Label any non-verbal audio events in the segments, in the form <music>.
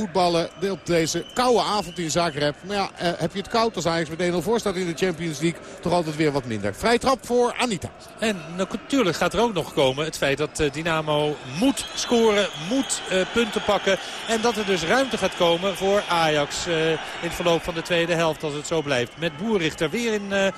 voetballen op deze koude avond in Zagreb. Maar ja, eh, heb je het koud als Ajax met 1-0 voor staat in de Champions League... toch altijd weer wat minder. Vrij trap voor Anita. En natuurlijk gaat er ook nog komen het feit dat uh, Dynamo moet scoren, moet uh, punten pakken. En dat er dus ruimte gaat komen voor Ajax in het verloop van de tweede helft als het zo blijft. Met Boerrichter weer in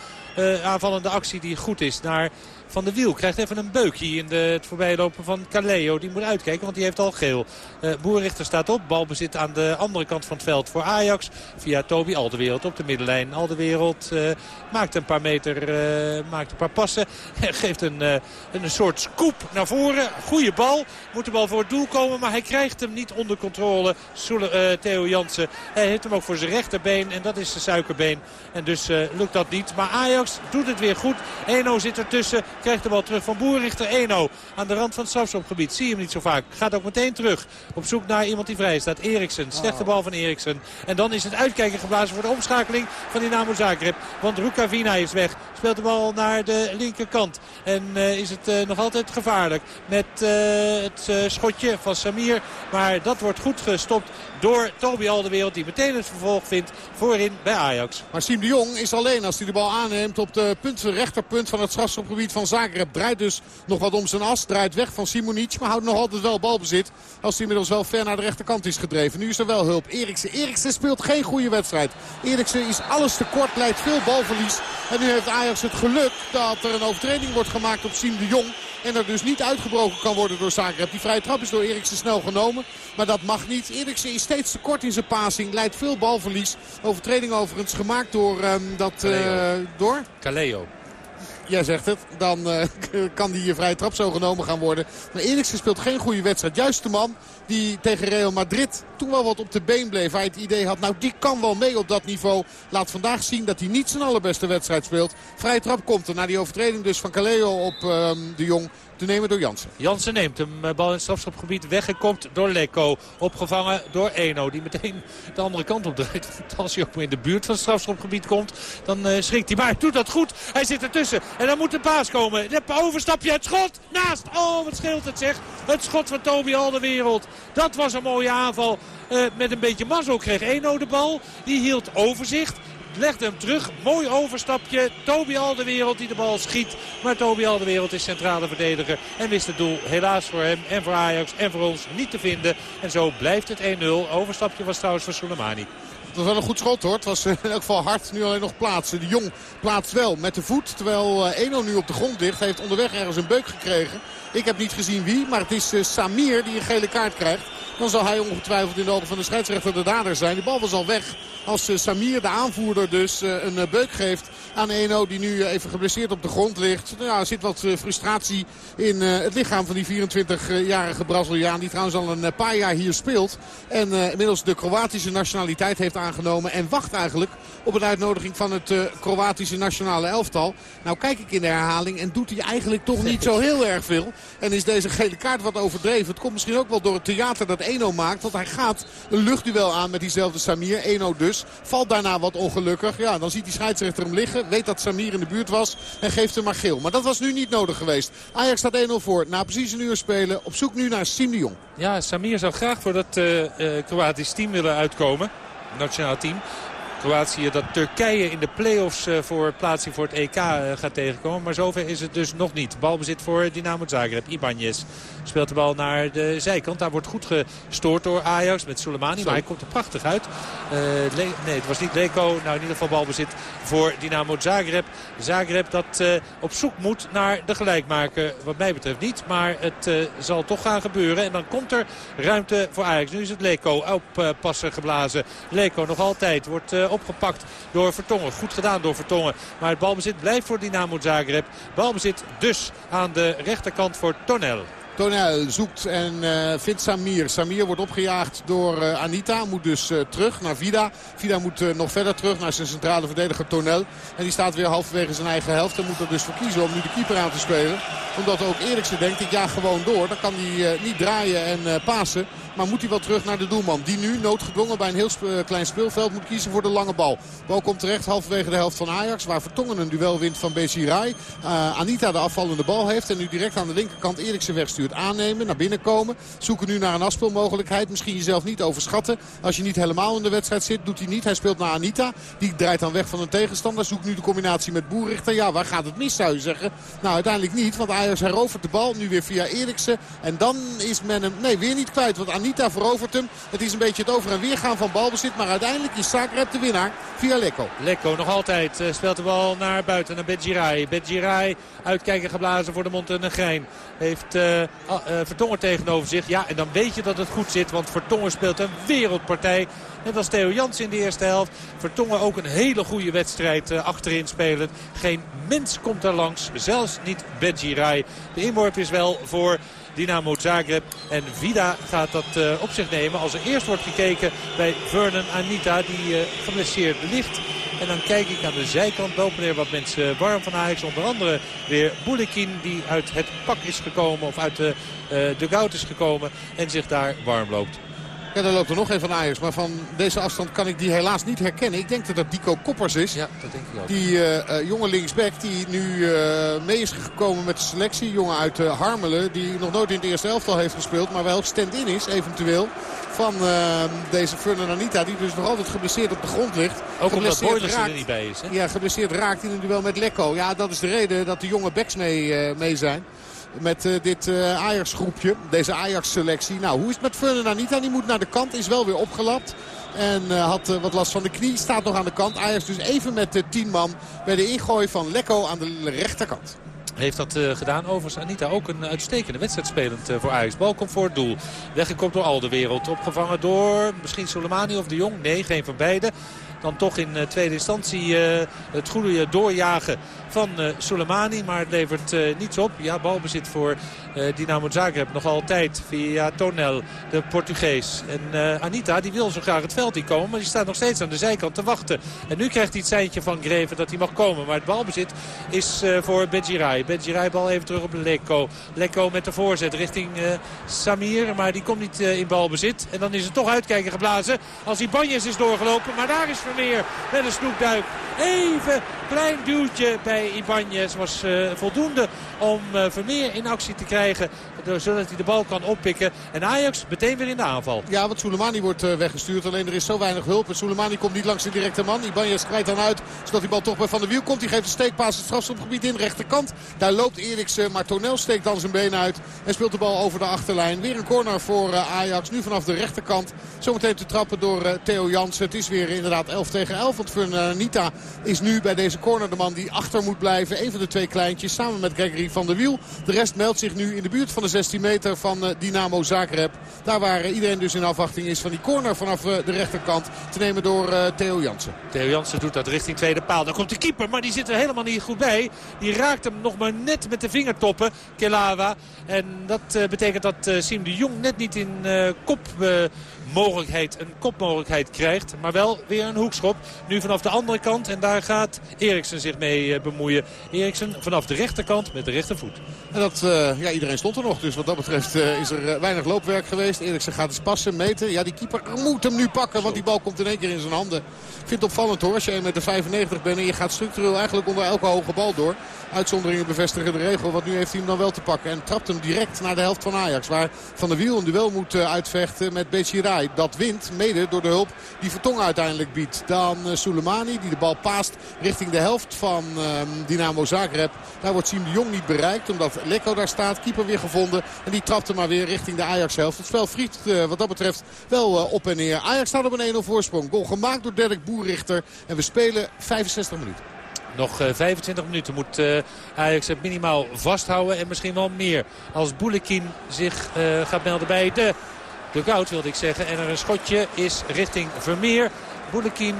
aanvallende actie die goed is naar van de Wiel krijgt even een beukje in de, het voorbijlopen van Caleo. Die moet uitkijken, want die heeft al geel. Uh, Boerrichter staat op. Balbezit aan de andere kant van het veld voor Ajax. Via Toby Alderwereld op de middenlijn. Alderwereld uh, maakt een paar meter, uh, maakt een paar passen. <laughs> Geeft een, een soort scoop naar voren. Goede bal. Moet de bal voor het doel komen, maar hij krijgt hem niet onder controle. Soele, Theo Jansen. Hij heeft hem ook voor zijn rechterbeen en dat is zijn suikerbeen. En dus lukt dat niet. Maar Ajax doet het weer goed. Eno zit ertussen. Krijgt de bal terug van Boerrichter 1-0 aan de rand van het strafschopgebied. Zie je hem niet zo vaak. Gaat ook meteen terug op zoek naar iemand die vrij staat. Eriksen. Slechte bal van Eriksen. En dan is het uitkijken geblazen voor de omschakeling van Dynamo Zagreb. Want Rukavina is weg. Speelt de bal naar de linkerkant. En uh, is het uh, nog altijd gevaarlijk. Met uh, het schotje van Samir. Maar dat wordt goed gestopt door Toby Alderwereld. Die meteen het vervolg vindt voorin bij Ajax. Maar Siem de Jong is alleen als hij de bal aanneemt op de punt, rechterpunt van het strafschopgebied van Zagreb. Draait dus nog wat om zijn as. Draait weg van Simonic. Maar houdt nog altijd wel balbezit. Als hij inmiddels wel ver naar de rechterkant is gedreven. Nu is er wel hulp. Eriksen. Eriksen speelt geen goede wedstrijd. Eriksen is alles tekort. Leidt veel balverlies. En nu heeft Ajax het geluk dat er een overtreding wordt gemaakt op Siem de Jong. En er dus niet uitgebroken kan worden door Zagreb. Die vrije trap is door Eriksen snel genomen. Maar dat mag niet. Eriksen is steeds te kort in zijn passing. Leidt veel balverlies. Overtreding overigens gemaakt door... Um, dat, uh, door? Caleo jij zegt het, dan uh, <laughs> kan die vrije trap zo genomen gaan worden. Maar Eriksen speelt geen goede wedstrijd. Juist de man die tegen Real Madrid toen wel wat op de been bleef. Hij het idee had, nou die kan wel mee op dat niveau. Laat vandaag zien dat hij niet zijn allerbeste wedstrijd speelt. Vrije trap komt er na die overtreding dus van Caleo op um, de Jong te nemen door Jansen. Jansen neemt hem. Bal in het strafschopgebied weggekopt door Leko. Opgevangen door Eno. Die meteen de andere kant op draait. <laughs> Als hij ook in de buurt van het strafschopgebied komt. Dan uh, schrikt hij. Maar hij doet dat goed. Hij zit ertussen. En dan moet de paas komen. De overstapje. Het schot. Naast. Oh wat scheelt het zeg. Het schot van Toby Alderwereld. Dat was een mooie aanval. Uh, met een beetje mazzel kreeg Eno de bal. Die hield overzicht legde hem terug. Mooi overstapje. Toby Alderwereld die de bal schiet. Maar Toby Alderwereld is centrale verdediger. En wist het doel helaas voor hem en voor Ajax en voor ons niet te vinden. En zo blijft het 1-0. Overstapje was trouwens voor Soleimani. Het was wel een goed schot hoor. Het was in elk geval hard. Nu alleen nog plaatsen. De Jong plaatst wel met de voet. Terwijl Eno nu op de grond ligt. Hij heeft onderweg ergens een beuk gekregen. Ik heb niet gezien wie. Maar het is Samir die een gele kaart krijgt. Dan zal hij ongetwijfeld in de ogen van de scheidsrechter de dader zijn. De bal was al weg als Samir, de aanvoerder, dus een beuk geeft aan Eno. Die nu even geblesseerd op de grond ligt. Nou, er zit wat frustratie in het lichaam van die 24-jarige Braziliaan. Die trouwens al een paar jaar hier speelt. En inmiddels de Kroatische nationaliteit heeft aangenomen. En wacht eigenlijk op een uitnodiging van het Kroatische nationale elftal. Nou kijk ik in de herhaling en doet hij eigenlijk toch niet zo heel erg veel. En is deze gele kaart wat overdreven. Het komt misschien ook wel door het theater dat Eno maakt. Want hij gaat een luchtduel aan met diezelfde Samir. Eno dus. Valt daarna wat ongelukkig. Ja, dan ziet die scheidsrechter hem liggen. Weet dat Samir in de buurt was. En geeft hem maar geel. Maar dat was nu niet nodig geweest. Ajax staat 1-0 voor. Na precies een uur spelen. Op zoek nu naar Jong. Ja, Samir zou graag voor dat uh, Kroatisch team willen uitkomen. Nationaal team. Kroatië dat Turkije in de play-offs voor plaatsing voor het EK gaat tegenkomen. Maar zover is het dus nog niet. Balbezit voor Dynamo Zagreb. Ibanez speelt de bal naar de zijkant. Daar wordt goed gestoord door Ajax met Soleimani. Maar hij komt er prachtig uit. Uh, nee, het was niet Leko. Nou, in ieder geval balbezit voor Dynamo Zagreb. Zagreb dat uh, op zoek moet naar de gelijkmaker. Wat mij betreft niet. Maar het uh, zal toch gaan gebeuren. En dan komt er ruimte voor Ajax. Nu is het Leko op passen geblazen. Leko nog altijd wordt opgepakt door Vertongen. Goed gedaan door Vertongen. Maar het balbezit blijft voor Dynamo Zagreb. Balbezit dus aan de rechterkant voor Tonel. Tonel zoekt en uh, vindt Samir. Samir wordt opgejaagd door uh, Anita. Moet dus terug naar Vida. Vida moet nog verder terug naar zijn centrale verdediger Tonel. En die staat weer halverwege zijn eigen helft. En moet er dus voor kiezen om nu de keeper aan te spelen. Omdat ook Eriksen denkt, ik ja gewoon door. Dan kan hij niet draaien en pasen. Maar moet hij wel terug naar de doelman. Die nu noodgedwongen bij een heel klein speelveld moet kiezen voor de lange bal. Bal komt terecht halverwege de helft van Ajax. Waar Vertongen een duel wint van Bezirai. Uh, Anita de afvallende bal heeft. En nu direct aan de linkerkant Eriksen wegstuurt. Aannemen, naar binnen komen. Zoeken nu naar een afspeelmogelijkheid. Misschien jezelf niet overschatten. Als je niet helemaal in de wedstrijd zit, doet hij niet. Hij speelt naar Anita. Die draait dan weg van een tegenstander. Zoekt nu de combinatie met Boerrichter. Ja, waar gaat het mis zou je zeggen? Nou, uiteindelijk niet. Want Ajax herovert de bal. Nu weer via Eriksen. En dan is men hem, nee, weer niet kwijt. Want Anita verovert hem. Het is een beetje het over en weer gaan van balbezit. Maar uiteindelijk is Zagreb de winnaar via Lekko. Lekko nog altijd uh, speelt de bal naar buiten. Naar Bedjirai. Bedjirai uitkijken geblazen voor de Montenegrijn. Heeft uh, uh, Vertongen tegenover zich. Ja, en dan weet je dat het goed zit. Want Vertongen speelt een wereldpartij. Net als Theo Jans in de eerste helft. Vertongen ook een hele goede wedstrijd uh, achterin spelen. Geen mens komt er langs. Zelfs niet Bedjirai. De inworp is wel voor Dynamo Zagreb. En Vida gaat dat uh, op zich nemen als er eerst wordt gekeken bij Vernon Anita die uh, geblesseerd ligt. En dan kijk ik aan de zijkant. Lopen er wat mensen warm van Ajax. Onder andere weer Boulekin die uit het pak is gekomen. Of uit de uh, dugout is gekomen. En zich daar warm loopt. Ja, daar loopt er nog een van Ajax. Maar van deze afstand kan ik die helaas niet herkennen. Ik denk dat dat Dico Koppers is. Ja, dat denk ik ook. Die uh, jonge linksback die nu uh, mee is gekomen met de selectie. Jongen uit uh, Harmelen. Die nog nooit in het eerste elftal heeft gespeeld. Maar wel stand-in is eventueel. Van deze Fernand Anita. Die dus nog altijd geblesseerd op de grond ligt. Ook omdat Boilers er niet bij is. Hè? Ja, geblesseerd raakt in een duel met Lekko. Ja, dat is de reden dat de jonge backs mee, mee zijn met uh, dit uh, Ajax-groepje. Deze Ajax-selectie. Nou, hoe is het met Fernand Anita? Die moet naar de kant. Is wel weer opgelapt. En uh, had wat last van de knie. Staat nog aan de kant. Ajax dus even met 10 man bij de ingooi van Lekko aan de rechterkant. Heeft dat gedaan. Overigens Anita ook een uitstekende wedstrijd spelend voor Ajax. Bal komt voor het doel. Weggekomen door al de wereld. Opgevangen door misschien Soleimani of de Jong. Nee, geen van beiden dan toch in tweede instantie uh, het goede doorjagen van uh, Soleimani. Maar het levert niets op. Ja, balbezit voor Dynamo Zagreb nog altijd via Tonel, de Portugees. En Anita die wil zo graag het veld in komen. Maar die staat nog steeds aan de zijkant te wachten. En nu krijgt hij het seintje van Greven dat hij mag komen. Maar het balbezit is voor Bedjirai. Bedjirai bal even terug op Lekko. Lekko met de voorzet richting Samir. Maar die komt niet in balbezit. En dan is het toch uitkijken geblazen als Ibanez is doorgelopen. Maar daar is Vermeer met een snoekduik. Even klein duwtje bij Ibanez was uh, voldoende om uh, Vermeer in actie te krijgen. Zodat hij de bal kan oppikken. En Ajax meteen weer in de aanval. Ja, want Soleimani wordt uh, weggestuurd. Alleen er is zo weinig hulp. En Soleimani komt niet langs de directe man. Ibanez krijgt dan uit. Zodat die bal toch bij Van der Wiel komt. Die geeft een steekpaas het strafschopgebied in. Rechterkant. Daar loopt Eriksen. Maar Tonel steekt dan zijn been uit. En speelt de bal over de achterlijn. Weer een corner voor Ajax. Nu vanaf de rechterkant. Zometeen te trappen door Theo Jansen. Het is weer inderdaad 11 tegen 11. Want Fernanita is nu bij deze corner de man die achter moet blijven. Een van de twee kleintjes samen met Gregory van der Wiel. De rest meldt zich nu in de buurt van de 16 meter van Dynamo Zagreb. Daar waar iedereen dus in afwachting is van die corner vanaf de rechterkant. Te nemen door Theo Jansen. Theo Jansen doet dat richting tweede paal. Daar komt de keeper, maar die zit er helemaal niet goed bij. Die raakt hem nog maar net met de vingertoppen, Kelawa. En dat betekent dat Siem de Jong net niet in kop mogelijkheid, een kopmogelijkheid krijgt. Maar wel weer een hoekschop. Nu vanaf de andere kant. En daar gaat Eriksen zich mee bemoeien. Eriksen vanaf de rechterkant met de rechtervoet. En dat, uh, ja, iedereen stond er nog. Dus wat dat betreft uh, is er weinig loopwerk geweest. Eriksen gaat eens passen, meten. Ja, die keeper moet hem nu pakken. Want die bal komt in één keer in zijn handen. Ik vind het opvallend hoor. Als je met de 95 bent en je gaat structureel eigenlijk onder elke hoge bal door. Uitzonderingen bevestigen de regel. Want nu heeft hij hem dan wel te pakken. En trapt hem direct naar de helft van Ajax. Waar Van der Wiel een duel moet uitvechten met Dat wint mede door de hulp die Vertongen uiteindelijk biedt. Dan uh, Soleimani die de bal paast richting de helft van uh, Dynamo Zagreb. Daar wordt Siem de Jong niet bereikt. Omdat Lekko daar staat. Keeper weer gevonden. En die trapt hem maar weer richting de Ajax helft. Het spel vriest wat dat betreft wel op en neer. Ajax staat op een 1-0 voorsprong. Goal gemaakt door Dirk Boerrichter. En we spelen 65 minuten. Nog 25 minuten moet Ajax het minimaal vasthouden. En misschien wel meer als Boulekin zich gaat melden bij de dugout wilde ik zeggen. En er een schotje is richting Vermeer. Boulekin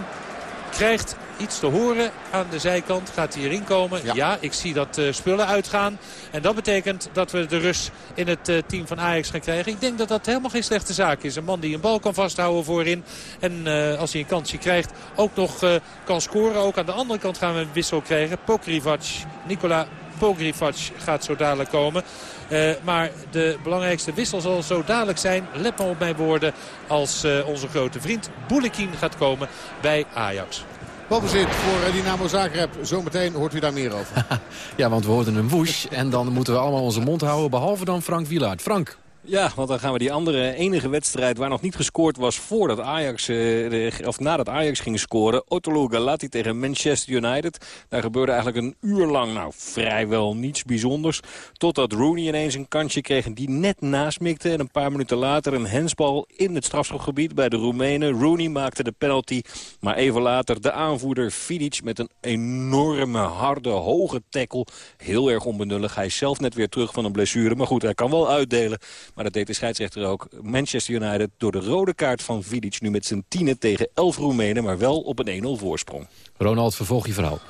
krijgt iets te horen aan de zijkant. Gaat hij erin komen? Ja, ik zie dat uh, spullen uitgaan. En dat betekent dat we de Rus in het uh, team van Ajax gaan krijgen. Ik denk dat dat helemaal geen slechte zaak is. Een man die een bal kan vasthouden voorin. En uh, als hij een kansje krijgt ook nog kan scoren. Ook aan de andere kant gaan we een wissel krijgen. Pokrivac, Nikola Pogrivac gaat zo dadelijk komen. Uh, maar de belangrijkste wissel zal zo dadelijk zijn, let maar op mijn woorden, als uh, onze grote vriend Boulekin gaat komen bij Ajax. Balbezit voor Dynamo Zagreb. Zometeen hoort u daar meer over. <laughs> ja, want we hoorden een woosh en dan moeten we allemaal onze mond houden. Behalve dan Frank Wielaert. Frank. Ja, want dan gaan we die andere enige wedstrijd waar nog niet gescoord was voordat Ajax, eh, of nadat Ajax ging scoren. Otolo Galati tegen Manchester United. Daar gebeurde eigenlijk een uur lang, nou vrijwel niets bijzonders. Totdat Rooney ineens een kansje kreeg die net nasmikte. En een paar minuten later een hensbal in het strafschopgebied bij de Roemenen. Rooney maakte de penalty. Maar even later de aanvoerder Vidic met een enorme, harde, hoge tackle. Heel erg onbenullig. Hij is zelf net weer terug van een blessure. Maar goed, hij kan wel uitdelen. Maar dat deed de scheidsrechter ook. Manchester United door de rode kaart van Vidic nu met zijn tienen tegen 11 Roemenen... maar wel op een 1-0 voorsprong. Ronald, vervolg je verhaal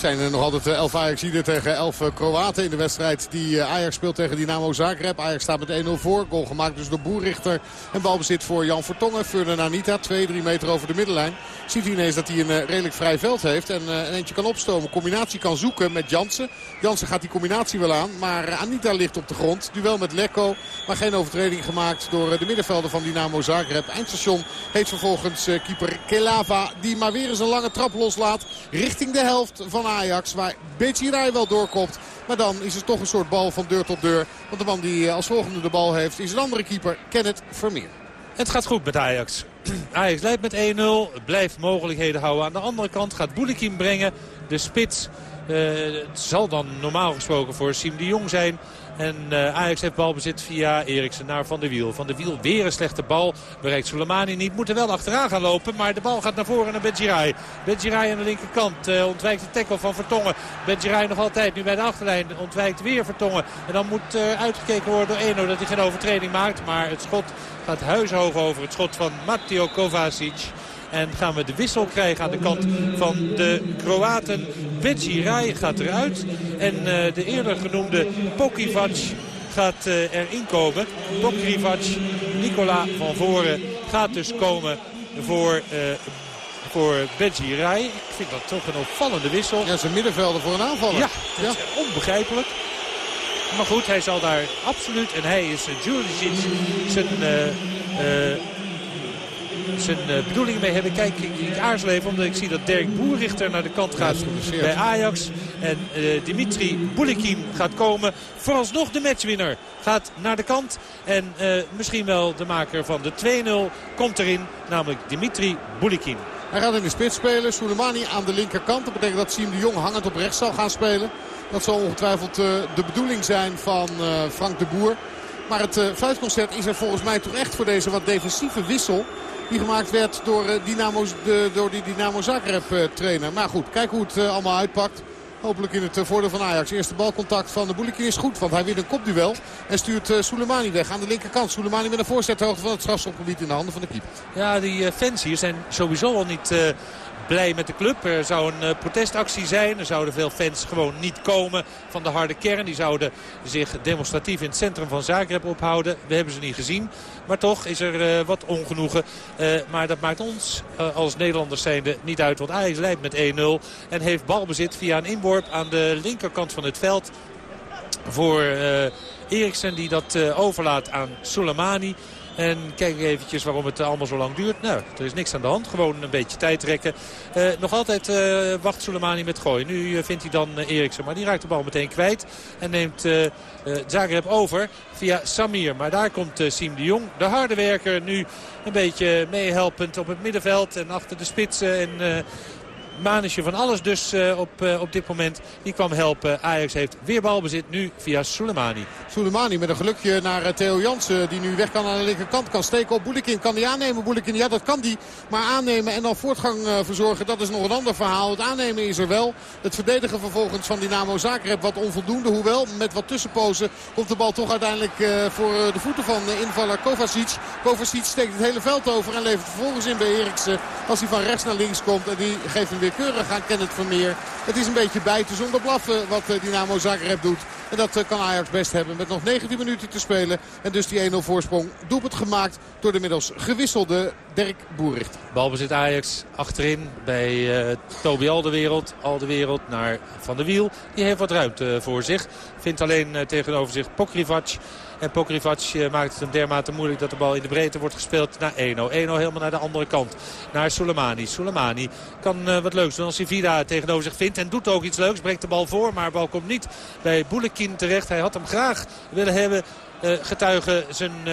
zijn er nog altijd 11 eh, Ajaxiden tegen 11 eh, Kroaten in de wedstrijd die eh, Ajax speelt tegen Dynamo Zagreb. Ajax staat met 1-0 voor. Goal gemaakt dus door Boerrichter. En balbezit voor Jan Vertongen. Furnen Anita, 2-3 meter over de middenlijn. Ziet ineens dat hij een redelijk vrij veld heeft. En een eentje kan opstomen. Combinatie kan zoeken met Jansen. Jansen gaat die combinatie wel aan. Maar Anita ligt op de grond. Duel met Lekko. Maar geen overtreding gemaakt door de middenvelder van Dynamo Zagreb. Eindstation heet vervolgens keeper Kelava. Die maar weer eens een lange trap loslaat. Richting de helft van Ajax. Waar Betsirai wel doorkomt. Maar dan is het toch een soort bal van deur tot deur. Want de man die eh, als volgende de bal heeft is een andere keeper. Kenneth Vermeer. Het gaat goed met Ajax. <clears throat> Ajax leidt met 1-0. Blijft mogelijkheden houden. Aan de andere kant gaat Boulikin brengen. De spits uh, het zal dan normaal gesproken voor Siem de Jong zijn. En uh, Ajax heeft balbezit via Eriksen naar Van der Wiel. Van der Wiel weer een slechte bal. Bereikt Soleimani niet. Moet er wel achteraan gaan lopen. Maar de bal gaat naar voren naar Benjirai. Benjirai aan de linkerkant. Uh, ontwijkt de tackle van Vertongen. Benjirai nog altijd nu bij de achterlijn. Ontwijkt weer Vertongen. En dan moet uh, uitgekeken worden door Eno dat hij geen overtreding maakt. Maar het schot gaat huishoog over. Het schot van Matteo Kovacic. En gaan we de wissel krijgen aan de kant van de Kroaten. Rai gaat eruit. En uh, de eerder genoemde Pokivac gaat uh, erin komen. Pokrivac, Nicola van Voren gaat dus komen voor... Uh, voor Rai. Ik vind dat toch een opvallende wissel. Ja, zijn middenvelder voor een aanvaller. Ja, ja. onbegrijpelijk. Maar goed, hij zal daar absoluut, en hij is Juricic, zijn uh, zijn uh, bedoelingen mee hebben. Kijk, ik, aarzel even omdat ik zie dat Dirk Boerrichter naar de kant gaat bij Ajax. En uh, Dimitri Boulikin gaat komen. Vooralsnog de matchwinner gaat naar de kant. En uh, misschien wel de maker van de 2-0 komt erin. Namelijk Dimitri Boulikin. Hij gaat in de spits spelen. Soleimani aan de linkerkant. Dat betekent dat Siem de Jong hangend op rechts zal gaan spelen. Dat zal ongetwijfeld de bedoeling zijn van Frank de Boer. Maar het fluitconcert is er volgens mij toch echt voor deze wat defensieve wissel. Die gemaakt werd door, uh, Dynamo's, de, door die Dynamo Zagreb uh, trainer. Maar goed, kijk hoe het uh, allemaal uitpakt. Hopelijk in het voordeel van Ajax. Eerste balcontact van de Boulikin is goed. Want hij wint een kopduel. En stuurt Soleimani weg aan de linkerkant. Soleimani met een voorzethoogte van het strafschopgebied in de handen van de keeper. Ja, die fans hier zijn sowieso al niet blij met de club. Er zou een uh, protestactie zijn. Er zouden veel fans gewoon niet komen van de harde kern. Die zouden zich demonstratief in het centrum van Zagreb ophouden. We hebben ze niet gezien. Maar toch is er uh, wat ongenoegen. Uh, maar dat maakt ons als Nederlanders zijnde niet uit. Want Ajax leidt met 1-0 en heeft balbezit via een inworp aan de linkerkant van het veld. Voor Eriksen die dat overlaat aan Soleimani. En kijk eventjes waarom het allemaal zo lang duurt. Nou, er is niks aan de hand. Gewoon een beetje tijd trekken. Uh, nog altijd uh, wacht Soleimani met gooien. Nu uh, vindt hij dan Eriksen. Maar die raakt de bal meteen kwijt. En neemt Zagreb over via Samir. Maar daar komt Siem de Jong. De harde werker nu een beetje meehelpend op het middenveld. En achter de spitsen. En Manisje van alles dus uh, op, uh, op dit moment. Die kwam helpen. Ajax heeft weer balbezit nu via Soleimani. Soleimani met een gelukje naar uh, Theo Jansen. Die nu weg kan aan de linkerkant. Kan steken op Boelikin. Kan die aannemen? Boelikin, ja dat kan die. Maar aannemen en dan voortgang verzorgen. Dat is nog een ander verhaal. Het aannemen is er wel. Het verdedigen vervolgens van Dynamo Zagreb wat onvoldoende. Hoewel met wat tussenpozen komt de bal toch uiteindelijk voor de voeten van invaller Kovacic. Kovacic steekt het hele veld over en levert vervolgens in bij Eriksen. Als hij van rechts naar links komt. En die geeft hem weer keurig aan Kenneth Vermeer. Het is een beetje bijten zonder blaffen wat eh, Dynamo Zagreb doet. En dat kan Ajax best hebben met nog 19 minuten te spelen. En dus die 1-0 voorsprong doelpunt gemaakt door de middels gewisselde Dirk Boericht. Balbezit Ajax achterin bij uh, Toby Alderwereld. Alderwereld naar Van der Wiel. Die heeft wat ruimte voor zich. Vindt alleen tegenover zich Pokrivac. En Pokrivac uh, maakt het hem dermate moeilijk dat de bal in de breedte wordt gespeeld naar 1-0. 1-0 helemaal naar de andere kant. Naar Soleimani. Soleimani kan wat leuks doen als hij Vida tegenover zich vindt. En doet ook iets leuks. Brengt de bal voor. Maar de bal komt niet bij Boulekin terecht. Hij had hem graag willen hebben uh, getuigen zijn uh,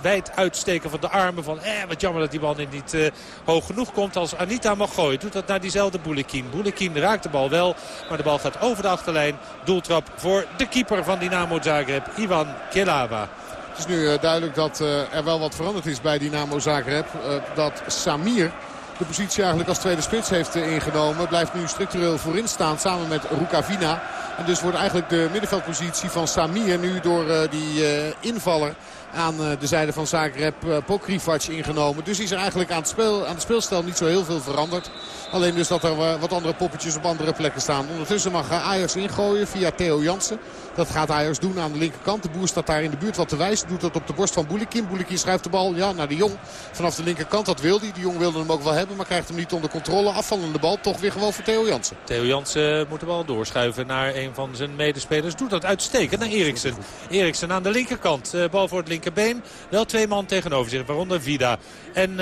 wijd uitsteken van de armen. Van eh, wat jammer dat die bal niet hoog genoeg komt. Als Anita mag gooien, doet dat naar diezelfde Boulekin. Boulekin raakt de bal wel, maar de bal gaat over de achterlijn. Doeltrap voor de keeper van Dynamo Zagreb, Ivan Kelava. Het is nu duidelijk dat er wel wat veranderd is bij Dynamo Zagreb. dat Samir de positie eigenlijk als tweede spits heeft ingenomen. Blijft nu structureel voorin staan samen met Rukavina. En dus wordt eigenlijk de middenveldpositie van Samir nu door uh, die uh, invaller aan uh, de zijde van Zagreb Pokrivac ingenomen. Dus is er eigenlijk aan het, speel, aan het speelstel niet zo heel veel veranderd. Alleen dus dat er wat andere poppetjes op andere plekken staan. Ondertussen mag Ajax ingooien via Theo Jansen. Dat gaat Ajax doen aan de linkerkant. De boer staat daar in de buurt wat te wijzen. Doet dat op de borst van Boulikin. Boulikin schrijft de bal ja, naar de Jong. Vanaf de linkerkant, dat wil hij. De Jong wilde hem ook wel hebben, maar krijgt hem niet onder controle. Afvallende bal, toch weer gewoon voor Theo Jansen. Theo Jansen moet de bal doorschuiven naar een van zijn medespelers. Doet dat uitstekend naar Eriksen. Eriksen aan de linkerkant. Uh, bal voor het linkerbeen. Wel twee man tegenover zich, waaronder Vida en uh,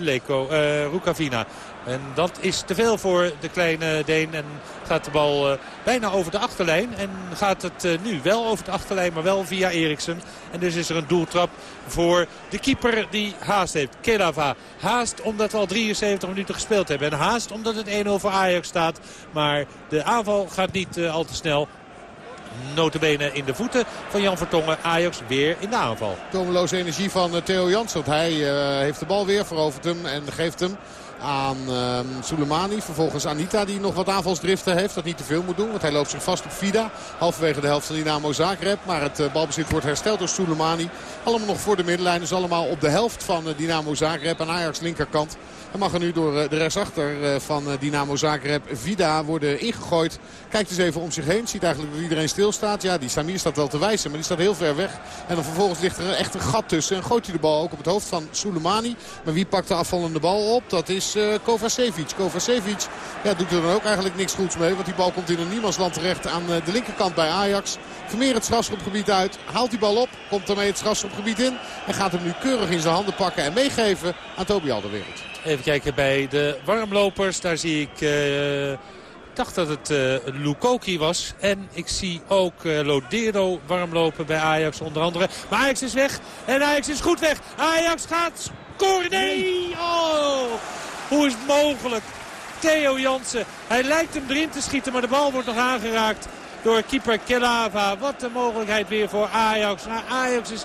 Leko, uh. En dat is te veel voor de kleine Deen. En gaat de bal uh, bijna over de achterlijn. En gaat het uh, nu wel over de achterlijn, maar wel via Eriksen. En dus is er een doeltrap voor de keeper die haast heeft. Kelava haast omdat we al 73 minuten gespeeld hebben. En haast omdat het 1-0 voor Ajax staat. Maar de aanval gaat niet uh, al te snel. Notabene in de voeten van Jan Vertongen. Ajax weer in de aanval. Tomeloze energie van Theo Jansen. Want hij heeft de bal weer, veroverd hem en geeft hem aan uh, Soleimani. Vervolgens Anita die nog wat aanvalsdriften heeft. Dat niet te veel moet doen. Want hij loopt zich vast op Vida. Halverwege de helft van Dynamo Zagreb. Maar het uh, balbezit wordt hersteld door Soleimani. Allemaal nog voor de middenlijn. Dus allemaal op de helft van uh, Dynamo Zagreb. Aan Ajax linkerkant. En mag er nu door eh, de rechtsachter eh, van eh, Dynamo Zagreb Vida worden ingegooid. Kijkt eens even om zich heen. Ziet eigenlijk dat iedereen stilstaat. Ja, die Samir staat wel te wijzen, maar die staat heel ver weg. En dan vervolgens ligt er echt een gat tussen. En gooit hij de bal ook op het hoofd van Soleimani. Maar wie pakt de afvallende bal op? Dat is Kovacevic. Kovacevic ja, doet er dan ook eigenlijk niks goeds mee. Want die bal komt in een niemandsland terecht aan de linkerkant bij Ajax. Vermeer het strafschopgebied uit. Haalt die bal op. Komt ermee het strafschopgebied in. En gaat hem nu keurig in zijn handen pakken en meegeven aan Toby Alderwereld. Even kijken bij de warmlopers. Daar zie ik... Uh, ik dacht dat het uh, Lukoki was. En ik zie ook uh, Lodero warmlopen bij Ajax onder andere. Maar Ajax is weg. En Ajax is goed weg. Ajax gaat scoren. Nee! Oh! Hoe is het mogelijk? Theo Jansen. Hij lijkt hem erin te schieten, maar de bal wordt nog aangeraakt door keeper Kelava. Wat een mogelijkheid weer voor Ajax. Ajax is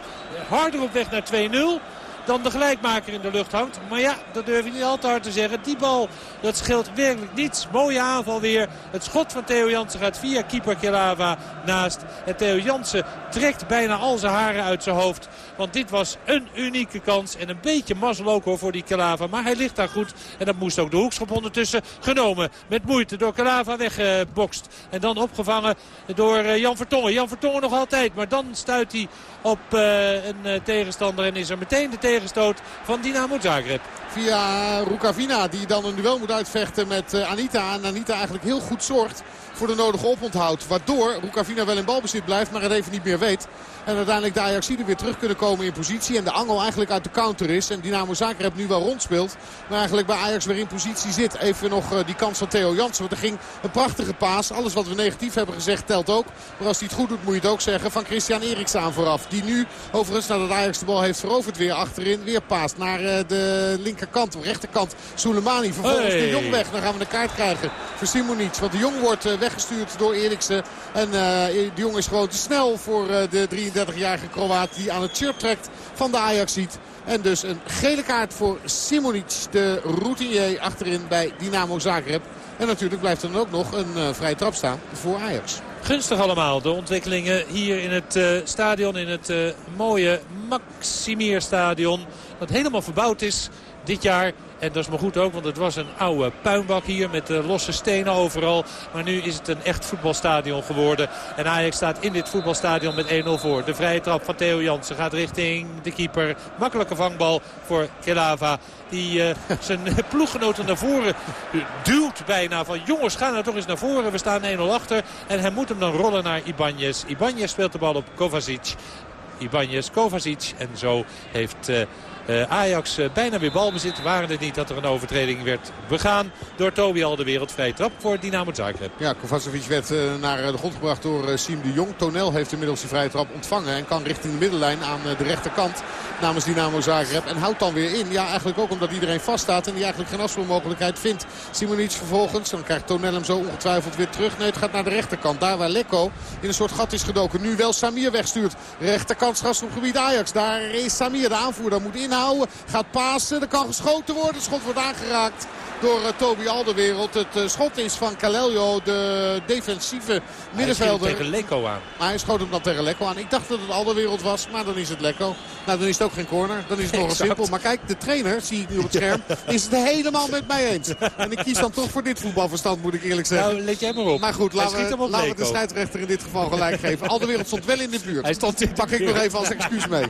harder op weg naar 2-0 dan de gelijkmaker in de lucht hangt. Maar ja, dat durf je niet al te hard te zeggen. Die bal, dat scheelt werkelijk niets. Mooie aanval weer. Het schot van Theo Jansen gaat via keeper Kelava naast. En Theo Jansen trekt bijna al zijn haren uit zijn hoofd. Want dit was een unieke kans. En een beetje mazzel ook voor die Kelava. Maar hij ligt daar goed. En dat moest ook de hoekschop ondertussen genomen. Met moeite door Kelava weggebokst. En dan opgevangen door eh, Jan Vertongen. Jan Vertongen nog altijd. Maar dan stuit hij op uh, een uh, tegenstander. En is er meteen de tegenstoot van Dynamo Zagreb. Via Rukavina die dan een duel moet uitvechten met Anita. En Anita eigenlijk heel goed zorgt voor de nodige oponthoud. Waardoor Rukavina wel in balbezit blijft, maar het even niet meer weet. En uiteindelijk de Ajaxiden weer terug kunnen komen in positie. En de angel eigenlijk uit de counter is. En Dynamo Zagreb nu wel rondspeelt. Maar eigenlijk bij Ajax weer in positie zit. Even nog uh, die kans van Theo Jansen. Want er ging een prachtige paas. Alles wat we negatief hebben gezegd telt ook. Maar als hij het goed doet moet je het ook zeggen. Van Christian Eriksen aan vooraf. Die nu overigens nadat Ajax de bal heeft veroverd weer achterin. Weer paast naar uh, de linkerkant. Of rechterkant. Soleimani. Vervolgens hey. de Jong weg. Dan gaan we een kaart krijgen voor Simonic. Want de Jong wordt uh, weggestuurd door Eriksen. En de Jong is gewoon te snel voor de 33-jarige Kroaat. Die aan het shirt trekt van de Ajax ziet. En dus een gele kaart voor Simonic. De routinier achterin bij Dynamo Zagreb. En natuurlijk blijft er dan ook nog een uh, vrije trap staan voor Ajax. Gunstig allemaal de ontwikkelingen hier in het uh, stadion. In het uh, mooie Maximierstadion. Dat helemaal verbouwd is dit jaar. En dat is maar goed ook, want het was een oude puinbak hier met losse stenen overal. Maar nu is het een echt voetbalstadion geworden. En Ajax staat in dit voetbalstadion met 1-0 voor. De vrije trap van Theo Jansen gaat richting de keeper. Makkelijke vangbal voor Kelava. Die uh, <laughs> zijn ploeggenoten naar voren duwt bijna. Van jongens, ga nou toch eens naar voren. We staan 1-0 achter. En hij moet hem dan rollen naar Ibanez. Ibanez speelt de bal op Kovacic. Ibanez, Kovacic. En zo heeft... Uh, uh, Ajax uh, bijna weer balbezit. Waren het niet dat er een overtreding werd begaan door Toby al de wereldvrije trap voor Dynamo Zagreb. Ja, Kovacevic werd uh, naar de grond gebracht door Siem de Jong. Tonel heeft inmiddels die vrije trap ontvangen en kan richting de middenlijn aan de rechterkant namens Dynamo Zagreb. En houdt dan weer in. Ja, eigenlijk ook omdat iedereen vaststaat en die eigenlijk geen afspeelmogelijkheid vindt. Simonic vervolgens. Dan krijgt Tonel hem zo ongetwijfeld weer terug. Nee, het gaat naar de rechterkant. Daar waar Lekko in een soort gat is gedoken. Nu wel Samir wegstuurt. Rechterkant strafschopgebied Ajax. Daar is Samir de aanvoerder. Moet inhouden. Gaat pasen. Er kan geschoten worden. Schot wordt aangeraakt door uh, Toby Alderwereld. Het uh, schot is van Calelio, de defensieve middenvelder. Hij tegen Lekko aan. Maar hij schoot hem dan tegen Lekko aan. Ik dacht dat het Alderwereld was, maar dan is het Lekko. Nou, dan is het ook geen corner. Dan is het nog een simpel. Maar kijk, de trainer, zie ik nu op het scherm, is het helemaal met mij eens. En ik kies dan toch voor dit voetbalverstand, moet ik eerlijk zeggen. Nou, let jij maar op. Maar goed, laten, we, laten we de scheidsrechter in dit geval gelijk geven. Alderwereld stond wel in de buurt. Hij stond in Pak ik nog even als excuus mee.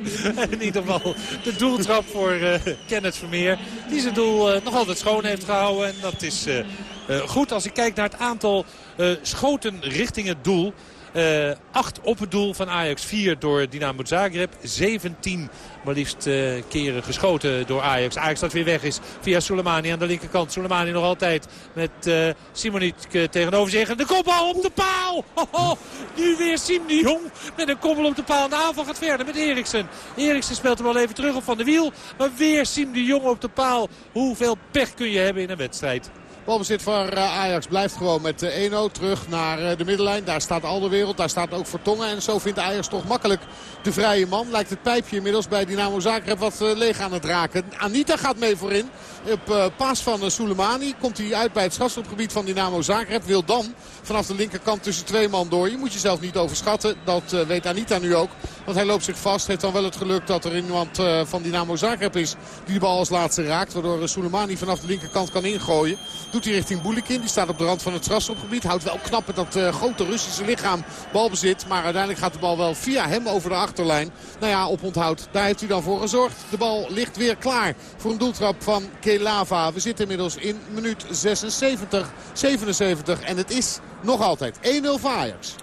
<laughs> in ieder geval de doeltrap voor uh, Kenneth Vermeer. Die zijn doel uh, nog altijd schoon heeft gehouden. En dat is uh, uh, goed als ik kijk naar het aantal uh, schoten richting het doel. Uh, acht op het doel van Ajax. Vier door Dynamo Zagreb. 17 maar liefst uh, keren geschoten door Ajax. Ajax dat weer weg is via Soleimani aan de linkerkant. Soleimani nog altijd met uh, tegenover zich. En de kopbal op de paal. Ho. Nu weer Sim de Jong met een kopbal op de paal. De aanval gaat verder met Eriksen. Eriksen speelt hem wel even terug op Van de Wiel. Maar weer Sim de Jong op de paal. Hoeveel pech kun je hebben in een wedstrijd? Balbezit voor Ajax blijft gewoon met 1-0 terug naar de middenlijn. Daar staat al de wereld, daar staat ook Vertongen. En zo vindt Ajax toch makkelijk de vrije man. Lijkt het pijpje inmiddels bij Dynamo Zagreb wat leeg aan het raken. Anita gaat mee voorin. Op paas van Soleimani komt hij uit bij het strafschopgebied van Dynamo Zagreb. Wil dan vanaf de linkerkant tussen twee man door. Je moet jezelf niet overschatten. Dat weet Anita nu ook. Want hij loopt zich vast. Heeft dan wel het geluk dat er iemand van Dynamo Zagreb is die de bal als laatste raakt. Waardoor Soleimani vanaf de linkerkant kan ingooien. Doet hij richting Boulikin. Die staat op de rand van het strafschopgebied. Houdt wel knap met dat uh, grote Russische lichaam balbezit. Maar uiteindelijk gaat de bal wel via hem over de achterlijn. Nou ja, op onthoud. Daar heeft hij dan voor gezorgd. De bal ligt weer klaar voor een doeltrap van Kelava. We zitten inmiddels in minuut 76, 77. En het is nog altijd 1-0 voor.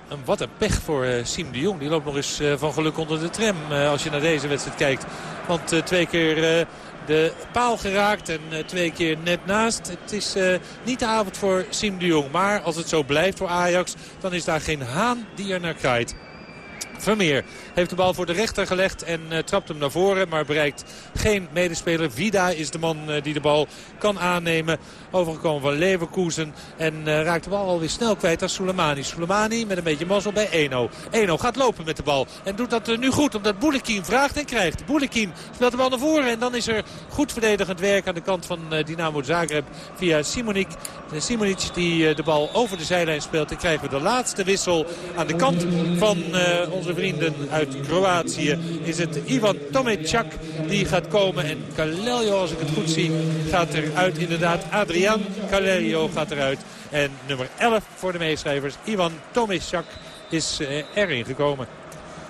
En wat een pech voor uh, Siem de Jong. Die loopt nog eens uh, van geluk onder de tram als je naar deze wedstrijd kijkt. Want twee keer de paal geraakt en uh, twee keer net naast. Het is uh, niet de avond voor Siem de Jong. Maar als het zo blijft voor Ajax, dan is daar geen haan die er naar kraait. Vermeer heeft de bal voor de rechter gelegd en uh, trapt hem naar voren. Maar bereikt geen medespeler. Vida is de man uh, die de bal kan aannemen. Overgekomen van Leverkusen. En uh, raakt de bal alweer snel kwijt aan Soleimani. Soleimani met een beetje mazzel bij Eno. Eno gaat lopen met de bal. En doet dat nu goed omdat Boulekin vraagt en krijgt. Boulekin speelt de bal naar voren. En dan is er goed verdedigend werk aan de kant van Dynamo Zagreb. Via Simonic. Simonic die de bal over de zijlijn speelt. En krijgen we de laatste wissel aan de kant van onze vrienden uit Kroatië. Is het Ivan Tomecak die gaat komen. En Kalelio, als ik het goed zie, gaat eruit. Inderdaad, Adrian Kalelio gaat eruit. En nummer 11 voor de meeschrijvers, Ivan Tomecak, is erin gekomen.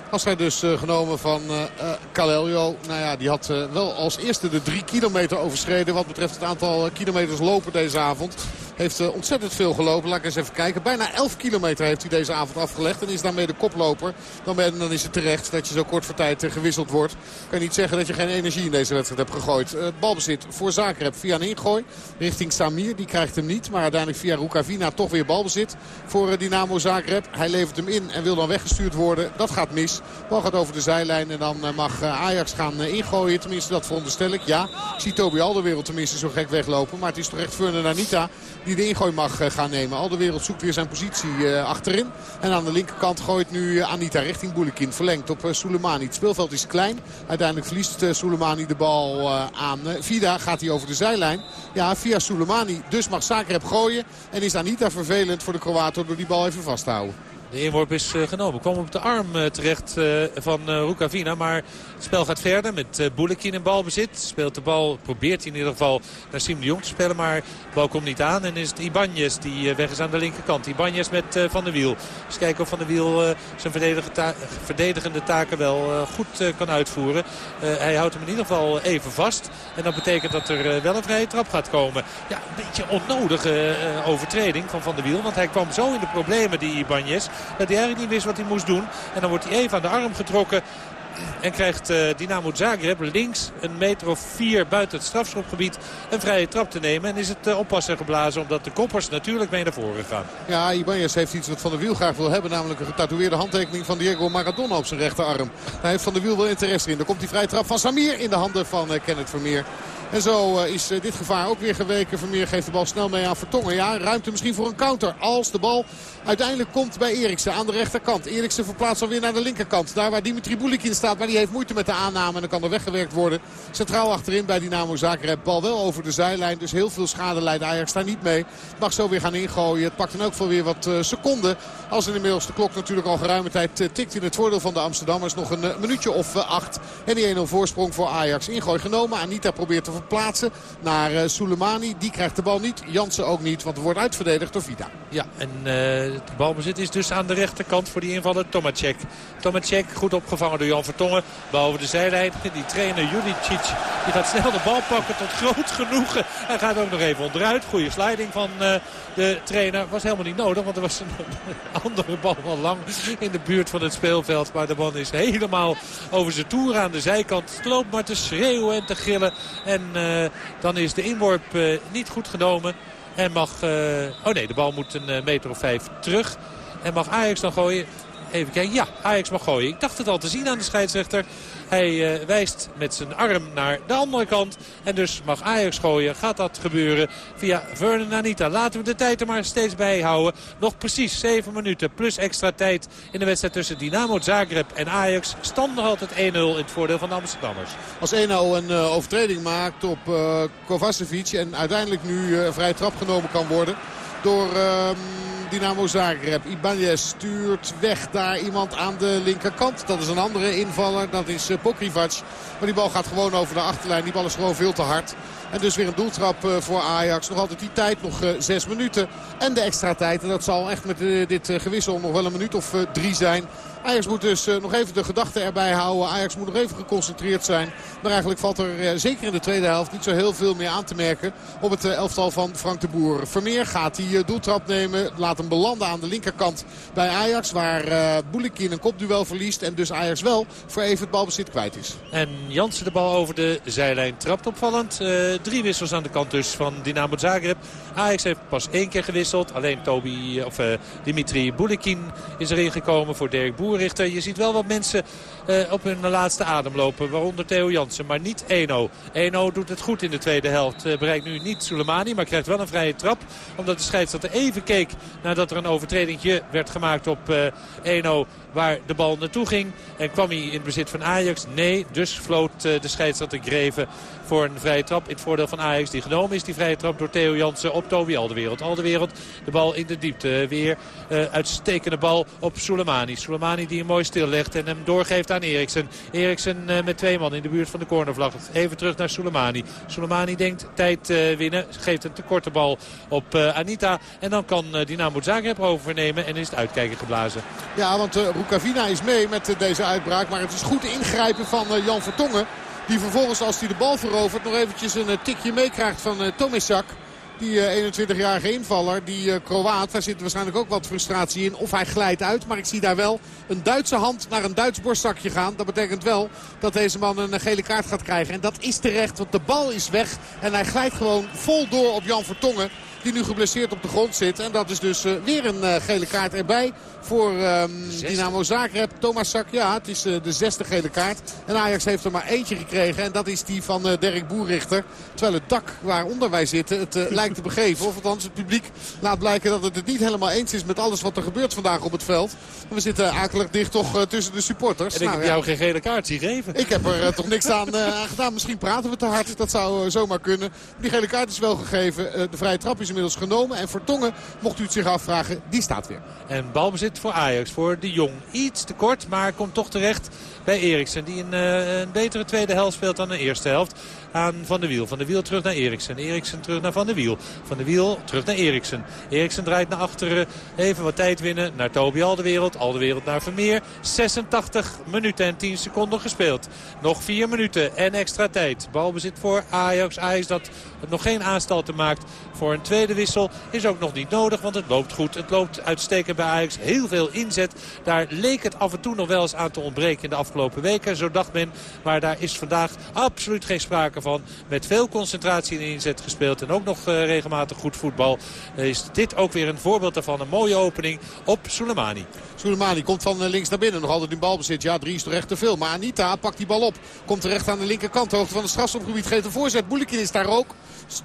Afscheid dus uh, genomen van uh, uh, Calelio. Nou ja, die had wel als eerste de drie kilometer overschreden. Wat betreft het aantal kilometers lopen deze avond. Heeft ontzettend veel gelopen. Laat ik eens even kijken. Bijna 11 kilometer heeft hij deze avond afgelegd. En is daarmee de koploper. Dan, ben, dan is het terecht dat je zo kort voor tijd gewisseld wordt. Kan niet zeggen dat je geen energie in deze wedstrijd hebt gegooid. balbezit voor Zagreb via een ingooi. Richting Samir. Die krijgt hem niet. Maar uiteindelijk via Rukavina toch weer balbezit. Voor Dynamo Zagreb. Hij levert hem in en wil dan weggestuurd worden. Dat gaat mis. Bal gaat over de zijlijn en dan mag Ajax gaan ingooien. Tenminste, dat veronderstel ik. Ja, ik zie Toby Alderwereld tenminste zo gek weglopen. Maar het is toch echt Fernand Anita die de ingooi mag gaan nemen. Alderwereld zoekt weer zijn positie achterin. En aan de linkerkant gooit nu Anita richting Boulekin. Verlengd op Soleimani. Het speelveld is klein. Uiteindelijk verliest Soleimani de bal aan Vida. Gaat hij over de zijlijn. Ja, via Soleimani. Dus mag Zagreb gooien. En is Anita vervelend voor de Kroaten door die bal even vast te houden. De inworp is uh, genomen. Kwam op de arm uh, terecht uh, van Rukavina. Maar het spel gaat verder met Boulekin in balbezit. Speelt de bal, probeert hij in ieder geval naar Siem de Jong te spelen. Maar de bal komt niet aan. En is het Ibanez die weg is aan de linkerkant. Ibanez met Van der Wiel. Eens kijken of Van der Wiel zijn verdedigende, taken wel goed kan uitvoeren. hij houdt hem in ieder geval even vast. En dat betekent dat er wel een vrije trap gaat komen. Ja, een beetje onnodige overtreding van Van der Wiel. Want hij kwam zo in de problemen, die Ibanez dat hij eigenlijk niet wist wat hij moest doen. En dan wordt hij even aan de arm getrokken. En krijgt uh, Dynamo Zagreb links een meter of vier buiten het strafschopgebied een vrije trap te nemen. En is het uh, geblazen omdat de koppers natuurlijk mee naar voren gaan. Ja, Ibanez heeft iets wat Van der Wiel graag wil hebben. Namelijk een getatoeëerde handtekening van Diego Maradona op zijn rechterarm. Daar heeft Van der Wiel wel interesse in. Dan komt die vrije trap van Samir in de handen van uh, Kenneth Vermeer. En zo eh, is eh, dit gevaar ook weer geweken. Vermeer geeft de bal snel mee aan Vertongen. Ja, ruimte misschien voor een counter. Als de bal uiteindelijk komt bij Eriksen aan de rechterkant. Eriksen verplaatst alweer naar de linkerkant. Daar waar Dimitri Boulikin staat. Maar die heeft moeite met de aanname. En dan kan er weggewerkt worden. Centraal achterin bij Dynamo Zagreb. Bal wel over de zijlijn. Dus heel veel schade leidt Ajax daar niet mee. Mag zo weer gaan ingooien. Het pakt dan ook wel weer wat uh, seconden. Als inmiddels de klok natuurlijk al geruime tijd tikt in het voordeel van de Amsterdammers. Nog een minuutje of acht. En die 1-0 voorsprong voor Ajax. Ingooi genomen. Anita probeert te verplaatsen naar uh, Soleimani. Die krijgt de bal niet. Jansen ook niet, want er wordt uitverdedigd door Vida. Ja, en de balbezit is dus aan de rechterkant voor die invaller Tomacek. Tomacek goed opgevangen door Jan Vertongen. Bal over de zijlijn. Die trainer Judicic die gaat snel de bal pakken tot groot genoegen. Hij gaat ook nog even onderuit. Goede sliding van uh, de trainer. Was helemaal niet nodig, want er was een <laughs> andere bal al lang in de buurt van het speelveld. Maar de man is helemaal over zijn toer aan de zijkant. Het loopt maar te schreeuwen en te gillen. En dan is de inworp uh, niet goed genomen. En mag... Uh, oh nee, de bal moet een meter of vijf terug. En mag Ajax dan gooien. Even kijken. Ja, Ajax mag gooien. Ik dacht het al te zien aan de scheidsrechter. Hij uh, wijst met zijn arm naar de andere kant. En dus mag Ajax gooien. Gaat dat gebeuren via Vernon Anita. Laten we de tijd er maar steeds bij houden. Nog precies 7 minuten plus extra tijd in de wedstrijd tussen Dynamo Zagreb en Ajax. Stand nog altijd 1-0 in het voordeel van de Amsterdammers. Als 1-0 een uh, overtreding maakt op uh, Kovacevic en uiteindelijk nu een vrije trap genomen kan worden door... Uh, Dynamo Zagreb. Ibanez stuurt weg daar iemand aan de linkerkant. Dat is een andere invaller. Dat is uh, Pokrivac. Maar die bal gaat gewoon over de achterlijn. Die bal is gewoon veel te hard. En dus weer een doeltrap uh, voor Ajax. Nog altijd die tijd, nog uh, zes minuten. En de extra tijd. En dat zal echt met uh, dit gewissel nog wel een minuut of drie zijn. Ajax moet dus nog even de gedachten erbij houden. Ajax moet nog even geconcentreerd zijn. Maar eigenlijk valt er zeker in de tweede helft niet zo heel veel meer aan te merken op het elftal van Frank de Boer. Vermeer gaat die doeltrap nemen. Laat hem belanden aan de linkerkant bij Ajax. Waar Boulikin een kopduel verliest. En dus Ajax wel voor even het balbezit kwijt is. En Jansen de bal over de zijlijn trapt opvallend. Drie wissels aan de kant dus van Dynamo Zagreb. Ajax heeft pas één keer gewisseld. Alleen Toby, of, uh, Dimitri Boulikin is erin gekomen voor Dirk Boerrichter. Je ziet wel wat mensen uh, op hun laatste adem lopen. Waaronder Theo Jansen, maar niet Eno. Eno doet het goed in de tweede helft. Uh, bereikt nu niet Soleimani, maar krijgt wel een vrije trap. Omdat de scheidsrechter even keek nadat er een overtredingje werd gemaakt op Eno waar de bal naartoe ging. En kwam hij in bezit van Ajax? Nee, dus floot de scheidsrechter Greven voor een vrije trap in het voordeel van Ajax. Die genomen is, die vrije trap door Theo Jansen op Toby Alderwereld. Alderwereld, de bal in de diepte. Weer uh, uitstekende bal op Soleimani. Soleimani die hem mooi stillegt en hem doorgeeft aan Eriksen. Eriksen uh, met twee man in de buurt van de cornervlag. Even terug naar Soleimani. Soleimani denkt tijd uh, winnen. Geeft een tekorte bal op Anita. En dan kan Dynamo Zagreb overnemen en is het uitkijken geblazen. Ja, want Rukavina is mee met deze uitbraak. Maar het is goed ingrijpen van Jan Vertongen. Die vervolgens als hij de bal verovert nog eventjes een tikje meekrijgt van uh, Tomisak. Die uh, 21-jarige invaller, die Kroaat, daar zit waarschijnlijk ook wat frustratie in. Of hij glijdt uit, maar ik zie daar wel een Duitse hand naar een Duits borstzakje gaan. Dat betekent wel dat deze man een gele kaart gaat krijgen. En dat is terecht, want de bal is weg. En hij glijdt gewoon vol door op Jan Vertongen. Die nu geblesseerd op de grond zit. En dat is dus uh, weer een uh, gele kaart erbij voor um, Dynamo Zagreb. Thomas Sak, ja, het is uh, de zesde gele kaart. En Ajax heeft er maar eentje gekregen. En dat is die van Dirk Boerrichter. Terwijl het dak waaronder wij zitten het lijkt te begeven. Of althans het publiek laat blijken dat het het niet helemaal eens is met alles wat er gebeurt vandaag op het veld. We zitten akelig dicht toch tussen de supporters. En ik nou, heb jou geen gele kaart zien geven. Ik heb er toch niks aan, aan, gedaan. Misschien praten we te hard. Dat zou zomaar kunnen. Die gele kaart is wel gegeven. de vrije trap is is inmiddels genomen. En Vertongen, mocht u het zich afvragen, die staat weer. En balbezit voor Ajax, voor de Jong. Iets te kort, maar komt toch terecht bij Eriksen. Die een, uh, een betere tweede helft speelt dan de eerste helft aan Van der Wiel. Van der Wiel terug naar Eriksen. Eriksen terug naar Van der Wiel. Van der Wiel terug naar Eriksen. Eriksen draait naar achteren. Even wat tijd winnen naar Toby Alderwereld. Alderwereld naar Vermeer. 86 minuten en 10 seconden gespeeld. Nog 4 minuten en extra tijd. Balbezit voor Ajax. Ajax dat nog geen aanstalten maakt voor een tweede wissel. Is ook nog niet nodig, want het loopt goed. Het loopt uitstekend bij Ajax. Heel veel inzet. Daar leek het af en toe nog wel eens aan te ontbreken in de afgelopen weken. Zo dacht men. Maar daar is vandaag absoluut geen sprake van. Met veel concentratie en inzet gespeeld. En ook nog uh, regelmatig goed voetbal. Is dit ook weer een voorbeeld daarvan. Een mooie opening op Soleimani. Soleimani komt van links naar binnen. Nog altijd in balbezit. Ja, drie is toch echt te veel. Maar Anita pakt die bal op. Komt terecht aan de linkerkant. Hoogte van het strafschopgebied geeft een voorzet. Boelikin is daar ook.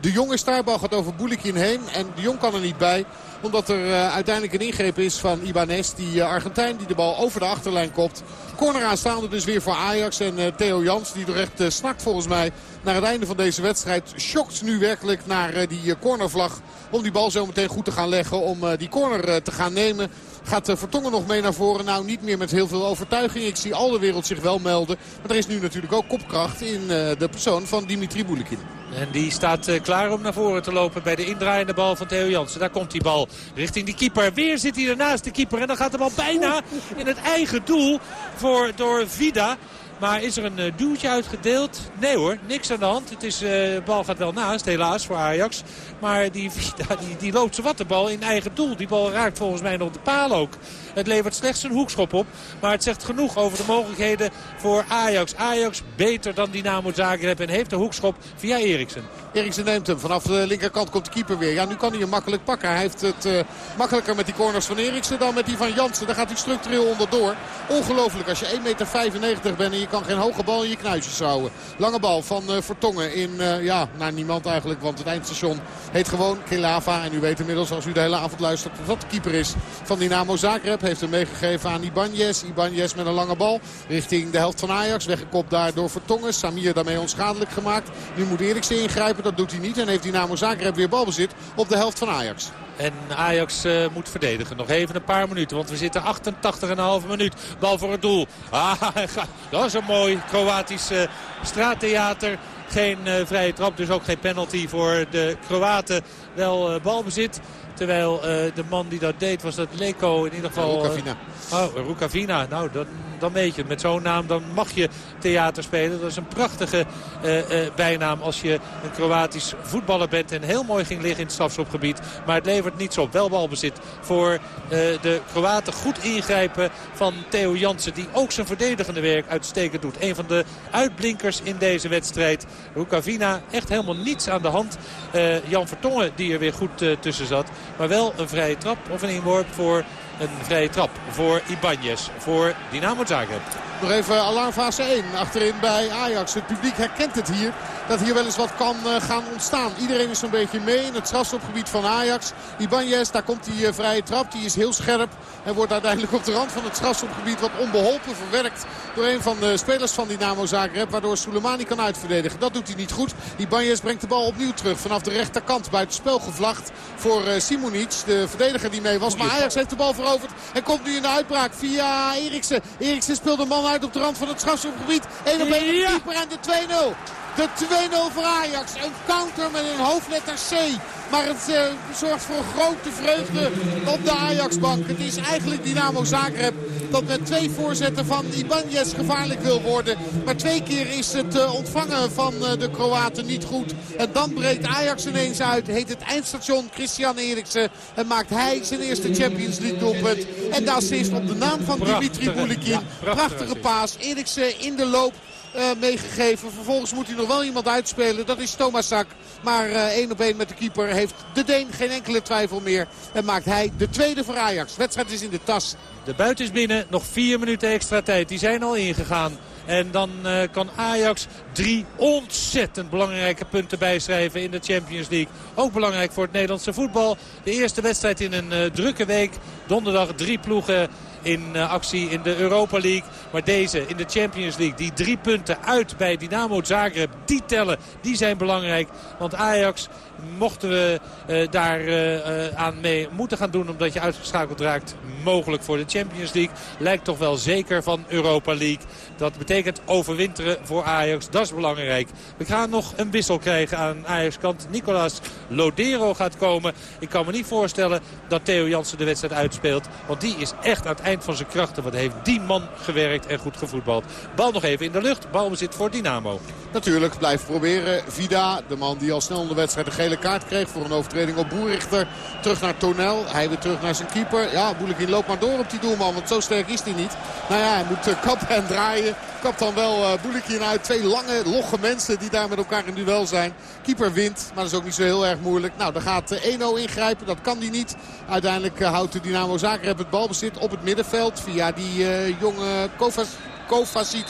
De Jong is daar. Bal gaat over Boelikin heen. En de Jong kan er niet bij. Omdat er uh, uiteindelijk een ingreep is van Ibanez. Die uh, Argentijn die de bal over de achterlijn kopt. Corner aanstaande dus weer voor Ajax. En uh, Theo Jans die er echt snakt volgens mij naar het einde van deze wedstrijd. Schokt nu werkelijk naar die cornervlag. Om die bal zo meteen goed te gaan leggen. Om die corner te gaan nemen. Gaat Vertongen nog mee naar voren? Nou, niet meer met heel veel overtuiging. Ik zie al de wereld zich wel melden. Maar er is nu natuurlijk ook kopkracht in de persoon van Dimitri Boulikin. En die staat uh, klaar om naar voren te lopen bij de indraaiende bal van Theo Jansen. Daar komt die bal richting die keeper. Weer zit hij ernaast de keeper. En dan gaat de bal bijna in het eigen doel voor, door Vida. Maar is er een uh, duwtje uitgedeeld? Nee hoor, niks aan de hand. Het is, uh, de bal gaat wel naast, helaas, voor Ajax. Maar die, <laughs> die, die loopt zo wat de bal in eigen doel. Die bal raakt volgens mij nog de paal ook. Het levert slechts een hoekschop op. Maar het zegt genoeg over de mogelijkheden voor Ajax. Ajax beter dan Dynamo Zagreb en heeft de hoekschop via Eriksen. Eriksen neemt hem. Vanaf de linkerkant komt de keeper weer. Ja, nu kan hij hem makkelijk pakken. Hij heeft het uh, makkelijker met die corners van Eriksen dan met die van Jansen. Daar gaat hij structureel onderdoor. Ongelooflijk als je 1,95 meter bent en je kan geen hoge bal in je knuisjes houden. Lange bal van uh, Vertongen in, uh, ja, naar niemand eigenlijk. Want het eindstation heet gewoon Kelava. En u weet inmiddels als u de hele avond luistert dat de keeper is van Dynamo Zagreb. Heeft hem meegegeven aan Ibanez. Ibanez met een lange bal richting de helft van Ajax. Weggekopt daar door Vertongen. Samir daarmee onschadelijk gemaakt. Nu moet Eriksen ingrijpen. Dat doet hij niet. En heeft Dynamo Zagreb weer balbezit op de helft van Ajax. En Ajax uh, moet verdedigen. Nog even een paar minuten. Want we zitten 88,5 minuut. Bal voor het doel. Ah, <laughs> dat is een mooi Kroatisch uh, straattheater. Geen uh, vrije trap, dus ook geen penalty voor de Kroaten. Wel balbezit. Terwijl uh, de man die dat deed was dat Leko in ieder geval... Rukavina. Uh, oh, Rukavina. Nou, dan, dan weet je het. Met zo'n naam dan mag je theater spelen. Dat is een prachtige uh, bijnaam als je een Kroatisch voetballer bent. En heel mooi ging liggen in het strafschopgebied. Maar het levert niets op. Wel balbezit voor de Kroaten. Goed ingrijpen van Theo Jansen. Die ook zijn verdedigende werk uitstekend doet. Een van de uitblinkers in deze wedstrijd. Rukavina echt helemaal niets aan de hand. Jan Vertongen die er weer goed tussen zat. Maar wel een vrije trap of een inworp voor een vrije trap voor Ibanez. Voor Dynamo Zagreb. Nog even alarmfase 1 achterin bij Ajax. Het publiek herkent het hier. Dat hier wel eens wat kan uh, gaan ontstaan. Iedereen is zo'n beetje mee in het strafschopgebied van Ajax. Ibanez, daar komt die uh, vrije trap. Die is heel scherp. En wordt uiteindelijk op de rand van het strafschopgebied wat onbeholpen verwerkt. Door een van de spelers van Dynamo Zagreb. Waardoor Soleimani kan uitverdedigen. Dat doet hij niet goed. Ibanez brengt de bal opnieuw terug. Vanaf de rechterkant buiten spel gevlacht voor uh, Simonic. De verdediger die mee was. Maar Ajax heeft de bal veroverd. En komt nu in de uitbraak via Eriksen. Eriksen speelt de man uit op de rand van het strafschopgebied. 1 op 1 ja. keeper en de 2-0. De 2-0 voor Ajax. Een counter met een hoofdletter C. Maar het uh, zorgt voor grote vreugde op de Ajax-bank. Het is eigenlijk Dynamo Zagreb dat met twee voorzetten van Ibanez gevaarlijk wil worden. Maar twee keer is het uh, ontvangen van uh, de Kroaten niet goed. En dan breekt Ajax ineens uit. Heet het eindstation Christian Eriksen. En maakt hij zijn eerste Champions League doelpunt. En de assist op de naam van Dimitri Boulikin. Ja, prachtige paas. Eriksen in de loop meegegeven. Vervolgens moet hij nog wel iemand uitspelen. Dat is Thomasak. Maar uh, één op één met de keeper heeft de Deen geen enkele twijfel meer. En maakt hij de tweede voor Ajax. wedstrijd is in de tas. De buiten is binnen. Nog vier minuten extra tijd. Die zijn al ingegaan. En dan uh, kan Ajax drie ontzettend belangrijke punten bijschrijven in de Champions League. Ook belangrijk voor het Nederlandse voetbal. De eerste wedstrijd in een drukke week. Donderdag drie ploegen in actie in de Europa League. Maar deze in de Champions League, die drie punten uit bij Dynamo Zagreb, die tellen, die zijn belangrijk. Want Ajax mochten we uh, daar uh, aan mee moeten gaan doen omdat je uitgeschakeld raakt. Mogelijk voor de Champions League. Lijkt toch wel zeker van Europa League. Dat betekent overwinteren voor Ajax. Dat is belangrijk. We gaan nog een wissel krijgen aan Ajax kant. Nicolas Lodero gaat komen. Ik kan me niet voorstellen dat Theo Jansen de wedstrijd uitspeelt. Want die is echt aan van zijn krachten. Wat heeft die man gewerkt en goed gevoetbald. Bal nog even in de lucht. Bal zit voor Dynamo. Natuurlijk blijft proberen. Vida, de man die al snel in de wedstrijd een gele kaart kreeg voor een overtreding op Boerichter. Terug naar Tonel. Hij weer terug naar zijn keeper. Ja, Boelekin loopt maar door op die doelman, want zo sterk is hij niet. Nou ja, hij moet uh, kappen en draaien. Kapt dan wel uh, Boelekin uit. Twee lange, logge mensen die daar met elkaar in duel zijn. Keeper wint, maar dat is ook niet zo heel erg moeilijk. Nou, dan gaat uh, Eno ingrijpen. Dat kan hij niet. Uiteindelijk houdt de Dynamo Zagreb het balbezit op het middenveld. Via die jonge Kovacic.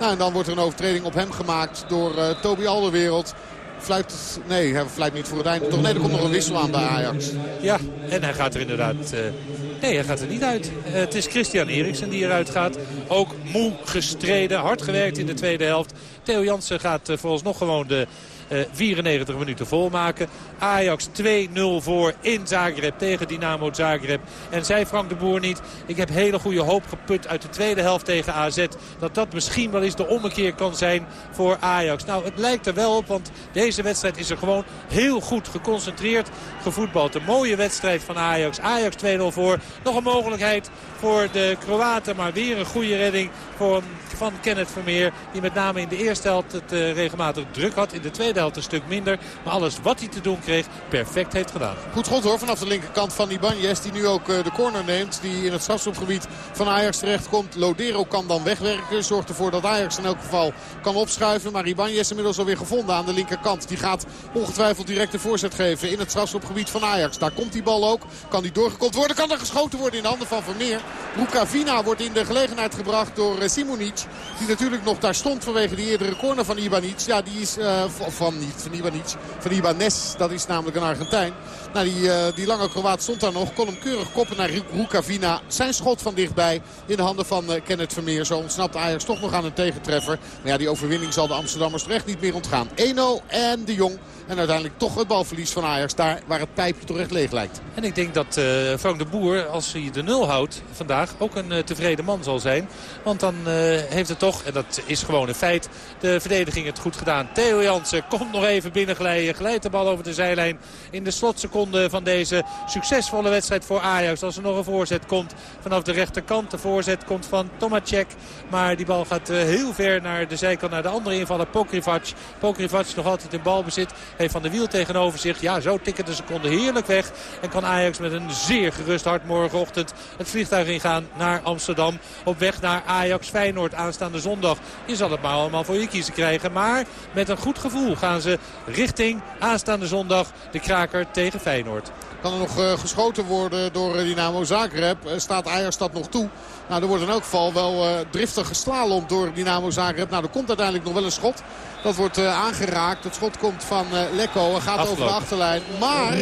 Nou, en dan wordt er een overtreding op hem gemaakt door Toby Alderwereld fluit, nee, hij fluit niet voor het einde. Toch, nee, er komt nog een wissel aan bij Ajax. Ja, en hij gaat er inderdaad... Uh, nee, hij gaat er niet uit. Uh, het is Christian Eriksen die eruit gaat. Ook moe gestreden, hard gewerkt in de tweede helft. Theo Jansen gaat uh, vooralsnog gewoon de 94 eh, minuten volmaken. Ajax 2-0 voor in Zagreb tegen Dynamo Zagreb. En zei Frank de Boer niet, ik heb hele goede hoop geput uit de tweede helft tegen AZ. Dat dat misschien wel eens de ommekeer kan zijn voor Ajax. Nou, het lijkt er wel op, want deze wedstrijd is er gewoon heel goed geconcentreerd gevoetbald. Een mooie wedstrijd van Ajax. Ajax 2-0 voor. Nog een mogelijkheid voor de Kroaten, maar weer een goede redding voor, van Kenneth Vermeer. Die met name in de eerste helft het uh, regelmatig druk had. In de tweede helft een stuk minder. Maar alles wat hij te doen kreeg, perfect heeft gedaan. Goed schot hoor, vanaf de linkerkant van Ibanez. Die nu ook uh, de corner neemt. Die in het strafschopgebied van Ajax terechtkomt. Lodero kan dan wegwerken. Zorgt ervoor dat Ajax in elk geval kan opschuiven. Maar Ibanez inmiddels alweer gevonden aan de linkerkant. Die gaat ongetwijfeld direct de voorzet geven in het strafschopgebied van Ajax. Daar komt die bal ook. Kan die doorgekopt worden? Kan er geschoten worden in de handen van Vermeer? Rukavina wordt in de gelegenheid gebracht door eh, Simonic. Die natuurlijk nog daar stond vanwege die eerdere corner van Ibanic. Ja, die is uh, van, niet van Ibanic, van Ibanez. Dat is namelijk een Argentijn. Nou, die, uh, die lange Kroaat stond daar nog. Kon hem keurig koppen naar Rukavina. Zijn schot van dichtbij in de handen van uh, Kenneth Vermeer. Zo ontsnapt Ajax toch nog aan een tegentreffer. Maar ja, die overwinning zal de Amsterdammers terecht niet meer ontgaan. 1-0 en de Jong en uiteindelijk toch het balverlies van Ajax. Daar waar het pijpje toch echt leeg lijkt. En ik denk dat uh, Frank de Boer, als hij de nul houdt vandaag, ook een tevreden man zal zijn. Want dan heeft het toch, en dat is gewoon een feit, de verdediging het goed gedaan. Theo Jansen komt nog even binnenglijden. Glijdt de bal over de zijlijn in de slotseconde van deze succesvolle wedstrijd voor Ajax. Als er nog een voorzet komt vanaf de rechterkant. De voorzet komt van Tomacek. Maar die bal gaat heel ver naar de zijkant, naar de andere invaller Pokrivac. Pokrivac nog altijd in balbezit. Heeft Van de Wiel tegenover zich. Ja, zo tikken de seconden heerlijk weg. En kan Ajax met een zeer gerust hart morgenochtend het vliegtuig ingaan naar Amsterdam. Op weg naar Ajax Feyenoord aanstaande zondag. Je zal het maar allemaal voor je kiezen krijgen. Maar met een goed gevoel gaan ze richting aanstaande zondag de kraker tegen Kan er nog uh, geschoten worden door uh, Dynamo Zagreb. Uh, staat dat nog toe? Nou, er wordt in elk geval wel driftig geslalomd door Dynamo Zagreb. Nou, er komt uiteindelijk nog wel een schot. Dat wordt uh, aangeraakt. Het schot komt van uh, Lekko en gaat over de achterlijn. Maar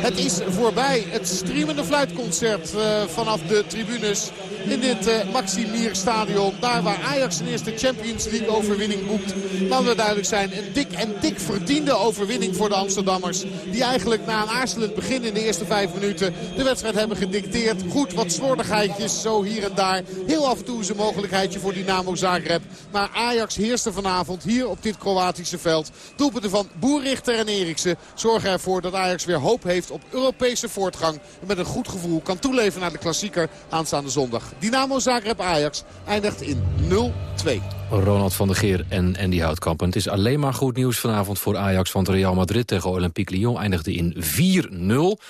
het is voorbij. Het streamende fluitconcert uh, vanaf de tribunes in dit Maximir stadion. Daar waar Ajax zijn eerste Champions League overwinning boekt. Laten we duidelijk zijn. Een dik en dik verdiende overwinning voor de Amsterdammers. Die eigenlijk na een aarzelend begin in de eerste vijf minuten de wedstrijd hebben gedicteerd. Goed, wat slordigheidjes zo hier en daar. Heel af en toe is een mogelijkheidje voor Dynamo Zagreb. Maar Ajax heerste vanavond hier op dit Kroatische veld. Doelpunten van Boerrichter en Eriksen zorgen ervoor dat Ajax weer hoop heeft op Europese voortgang. En met een goed gevoel kan toeleven naar de klassieker aanstaande zondag. Dynamo Zagreb-Ajax eindigt in 0-2. Ronald van der Geer en Andy Houtkamp. En het is alleen maar goed nieuws vanavond voor Ajax. Want Real Madrid tegen Olympique Lyon eindigde in 4-0.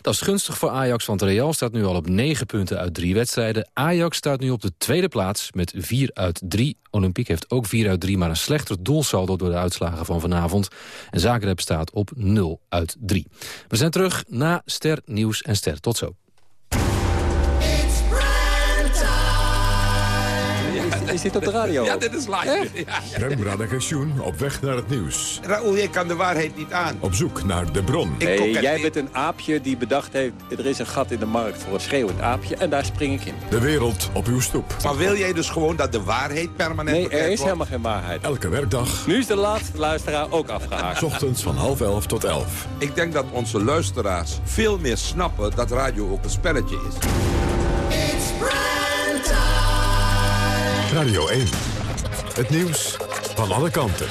Dat is gunstig voor Ajax, want Real staat nu al op 9 punten uit 3 wedstrijden. Ajax staat nu op de tweede plaats met 4 uit 3. Olympique heeft ook 4 uit 3, maar een slechter doelsaldo door de uitslagen van vanavond. En Zagreb staat op 0 uit 3. We zijn terug na Ster, Nieuws en Ster. Tot zo. Is dit op de radio? Ja, dit is live. Ja. Rem Radagensjoen op weg naar het nieuws. Raoul, ik kan de waarheid niet aan. Op zoek naar de bron. Nee, jij bent een aapje die bedacht heeft... er is een gat in de markt voor een schreeuwend aapje en daar spring ik in. De wereld op uw stoep. Maar wil jij dus gewoon dat de waarheid permanent Nee, er is wordt? helemaal geen waarheid. Elke werkdag, Nu is de laatste luisteraar ook afgehaakt. s ochtends van half elf tot elf. Ik denk dat onze luisteraars veel meer snappen dat radio ook een spelletje is. Radio 1. Het nieuws van alle kanten.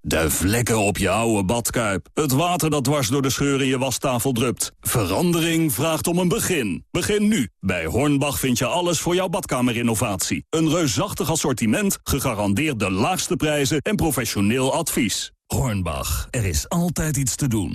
De vlekken op je oude badkuip. Het water dat dwars door de scheur in je wastafel drupt. Verandering vraagt om een begin. Begin nu. Bij Hornbach vind je alles voor jouw badkamerinnovatie. Een reusachtig assortiment, gegarandeerd de laagste prijzen en professioneel advies. Hornbach, er is altijd iets te doen.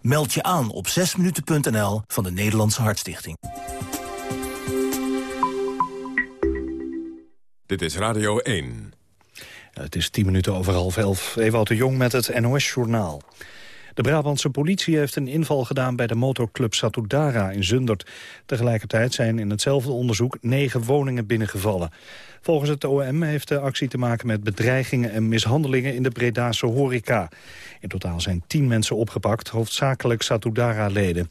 Meld je aan op 6minuten.nl van de Nederlandse Hartstichting. Dit is Radio 1. Het is tien minuten over half elf. Ewout de Jong met het NOS-journaal. De Brabantse politie heeft een inval gedaan bij de motorclub Satudara in Zundert. Tegelijkertijd zijn in hetzelfde onderzoek negen woningen binnengevallen. Volgens het OM heeft de actie te maken met bedreigingen en mishandelingen in de Bredaanse horeca. In totaal zijn tien mensen opgepakt, hoofdzakelijk Satudara-leden.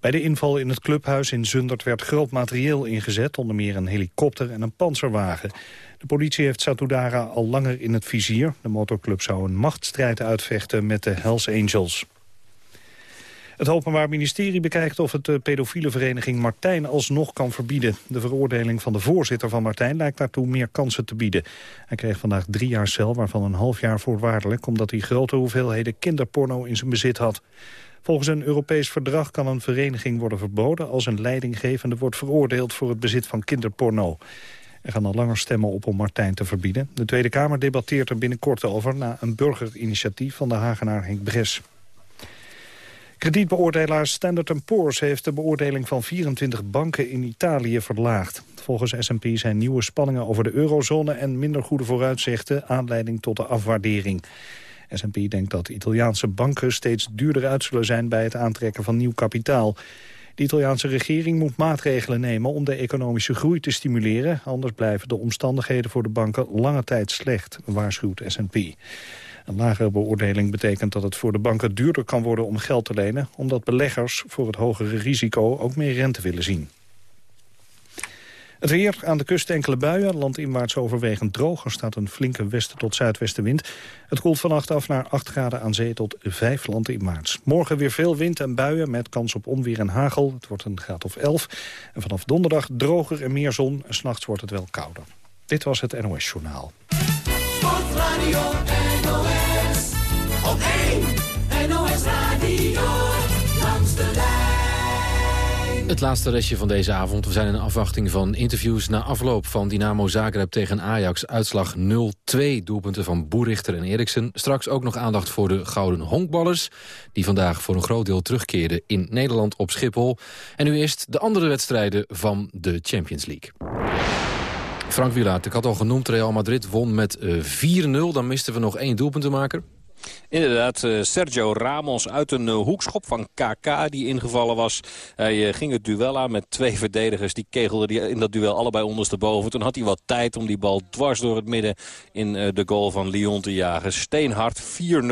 Bij de inval in het clubhuis in Zundert werd groot materieel ingezet... onder meer een helikopter en een panzerwagen. De politie heeft Satudara al langer in het vizier. De motorclub zou een machtsstrijd uitvechten met de Hells Angels. Het Openbaar Ministerie bekijkt of het de pedofiele vereniging Martijn alsnog kan verbieden. De veroordeling van de voorzitter van Martijn lijkt daartoe meer kansen te bieden. Hij kreeg vandaag drie jaar cel, waarvan een half jaar voorwaardelijk... omdat hij grote hoeveelheden kinderporno in zijn bezit had. Volgens een Europees verdrag kan een vereniging worden verboden... als een leidinggevende wordt veroordeeld voor het bezit van kinderporno. Er gaan al langer stemmen op om Martijn te verbieden. De Tweede Kamer debatteert er binnenkort over... na een burgerinitiatief van de Hagenaar Henk Bres. Kredietbeoordelaar Standard Poor's heeft de beoordeling van 24 banken in Italië verlaagd. Volgens S&P zijn nieuwe spanningen over de eurozone en minder goede vooruitzichten aanleiding tot de afwaardering. S&P denkt dat Italiaanse banken steeds duurder uit zullen zijn bij het aantrekken van nieuw kapitaal. De Italiaanse regering moet maatregelen nemen om de economische groei te stimuleren. Anders blijven de omstandigheden voor de banken lange tijd slecht, waarschuwt S&P. Een lagere beoordeling betekent dat het voor de banken duurder kan worden om geld te lenen... omdat beleggers voor het hogere risico ook meer rente willen zien. Het weer, aan de kust enkele buien, landinwaarts overwegend droog. Er staat een flinke westen tot zuidwestenwind. Het koelt vannacht af naar 8 graden aan zee tot 5 landinwaarts. Morgen weer veel wind en buien met kans op onweer en hagel. Het wordt een graad of 11. En vanaf donderdag droger en meer zon. En s'nachts wordt het wel kouder. Dit was het NOS Journaal. Sportradio NOS. Op 1 NOS Radio. Lijn. Het laatste restje van deze avond. We zijn in afwachting van interviews na afloop van Dynamo Zagreb tegen Ajax. Uitslag 0-2, doelpunten van Boerichter en Eriksen. Straks ook nog aandacht voor de gouden honkballers... die vandaag voor een groot deel terugkeerden in Nederland op Schiphol. En nu eerst de andere wedstrijden van de Champions League. Frank Wielaert, ik had al genoemd, Real Madrid won met eh, 4-0. Dan misten we nog één doelpunt te maken. Inderdaad, eh, Sergio Ramos uit een eh, hoekschop van KK die ingevallen was. Hij eh, ging het duel aan met twee verdedigers. Die kegelden die in dat duel allebei ondersteboven. Toen had hij wat tijd om die bal dwars door het midden in eh, de goal van Lyon te jagen. Steenhard 4-0.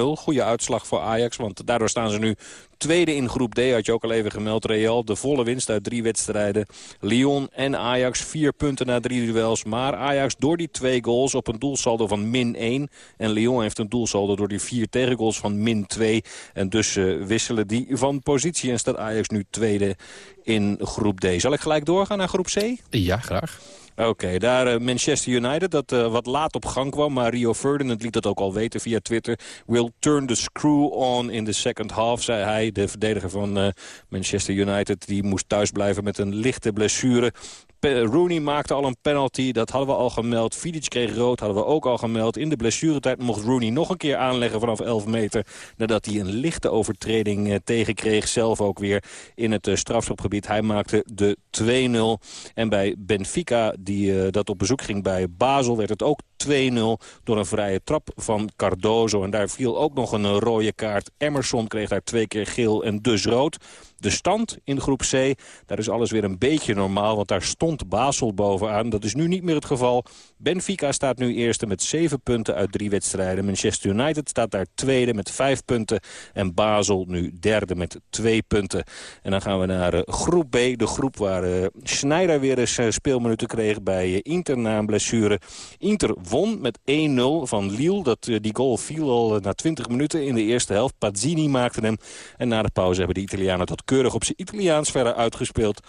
Goede uitslag voor Ajax, want daardoor staan ze nu Tweede in groep D had je ook al even gemeld. Real, de volle winst uit drie wedstrijden. Lyon en Ajax, vier punten na drie duels. Maar Ajax door die twee goals op een doelsaldo van min 1. En Lyon heeft een doelsaldo door die vier tegengoals van min 2. En dus uh, wisselen die van positie en staat Ajax nu tweede in groep D. Zal ik gelijk doorgaan naar groep C? Ja, graag. Oké, daar uh, Manchester United, dat uh, wat laat op gang kwam. Maar Rio Ferdinand liet dat ook al weten via Twitter. Will turn the screw on in the second half, zei hij. De verdediger van uh, Manchester United, die moest thuis blijven met een lichte blessure. Rooney maakte al een penalty, dat hadden we al gemeld. Vidic kreeg rood, hadden we ook al gemeld. In de blessuretijd mocht Rooney nog een keer aanleggen vanaf 11 meter... nadat hij een lichte overtreding tegenkreeg. Zelf ook weer in het strafschopgebied. Hij maakte de 2-0. En bij Benfica, die uh, dat op bezoek ging bij Basel... werd het ook 2-0 door een vrije trap van Cardozo. En daar viel ook nog een rode kaart. Emerson kreeg daar twee keer geel en dus rood. De stand in groep C, daar is alles weer een beetje normaal. Want daar stond Basel bovenaan. Dat is nu niet meer het geval. Benfica staat nu eerste met zeven punten uit drie wedstrijden. Manchester United staat daar tweede met vijf punten. En Basel nu derde met twee punten. En dan gaan we naar uh, groep B. De groep waar uh, Schneider weer eens uh, speelminuten kreeg bij Inter na een blessure. Inter won met 1-0 van Lille. Dat, die goal viel al na 20 minuten in de eerste helft. Pazzini maakte hem. En na de pauze hebben de Italianen dat keurig op zijn Italiaans verder uitgespeeld.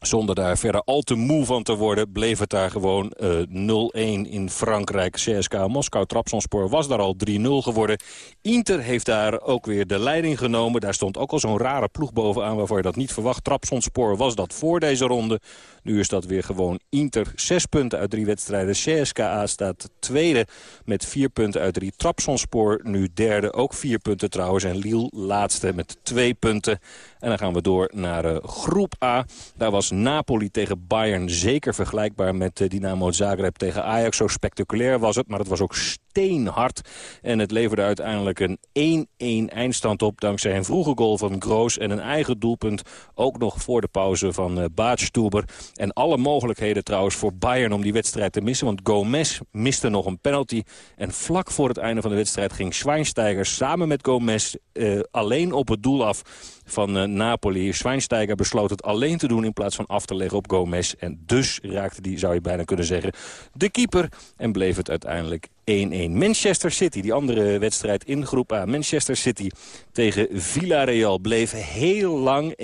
Zonder daar verder al te moe van te worden... bleef het daar gewoon uh, 0-1 in Frankrijk. CSK Moskou Trabzonspor was daar al 3-0 geworden. Inter heeft daar ook weer de leiding genomen. Daar stond ook al zo'n rare ploeg bovenaan waarvoor je dat niet verwacht. Trabzonspor was dat voor deze ronde. Nu is dat weer gewoon Inter. Zes punten uit drie wedstrijden. CSKA staat tweede met vier punten uit drie. Trabzonspor nu derde, ook vier punten trouwens. En Lille laatste met twee punten. En dan gaan we door naar uh, groep A. Daar was Napoli tegen Bayern zeker vergelijkbaar met uh, Dynamo Zagreb tegen Ajax. Zo spectaculair was het, maar het was ook steenhard. En het leverde uiteindelijk een 1-1 eindstand op... dankzij een vroege goal van Groos en een eigen doelpunt... ook nog voor de pauze van uh, Baatstuber. En alle mogelijkheden trouwens voor Bayern om die wedstrijd te missen. Want Gomez miste nog een penalty. En vlak voor het einde van de wedstrijd ging Schweinsteiger samen met Gomez... Uh, alleen op het doel af van uh, Napoli. Schweinsteiger besloot het alleen te doen in plaats van af te leggen op Gomez. En dus raakte die, zou je bijna kunnen zeggen, de keeper. En bleef het uiteindelijk 1-1. Manchester City, die andere wedstrijd in groep A. Manchester City tegen Villarreal bleef heel lang 1-1.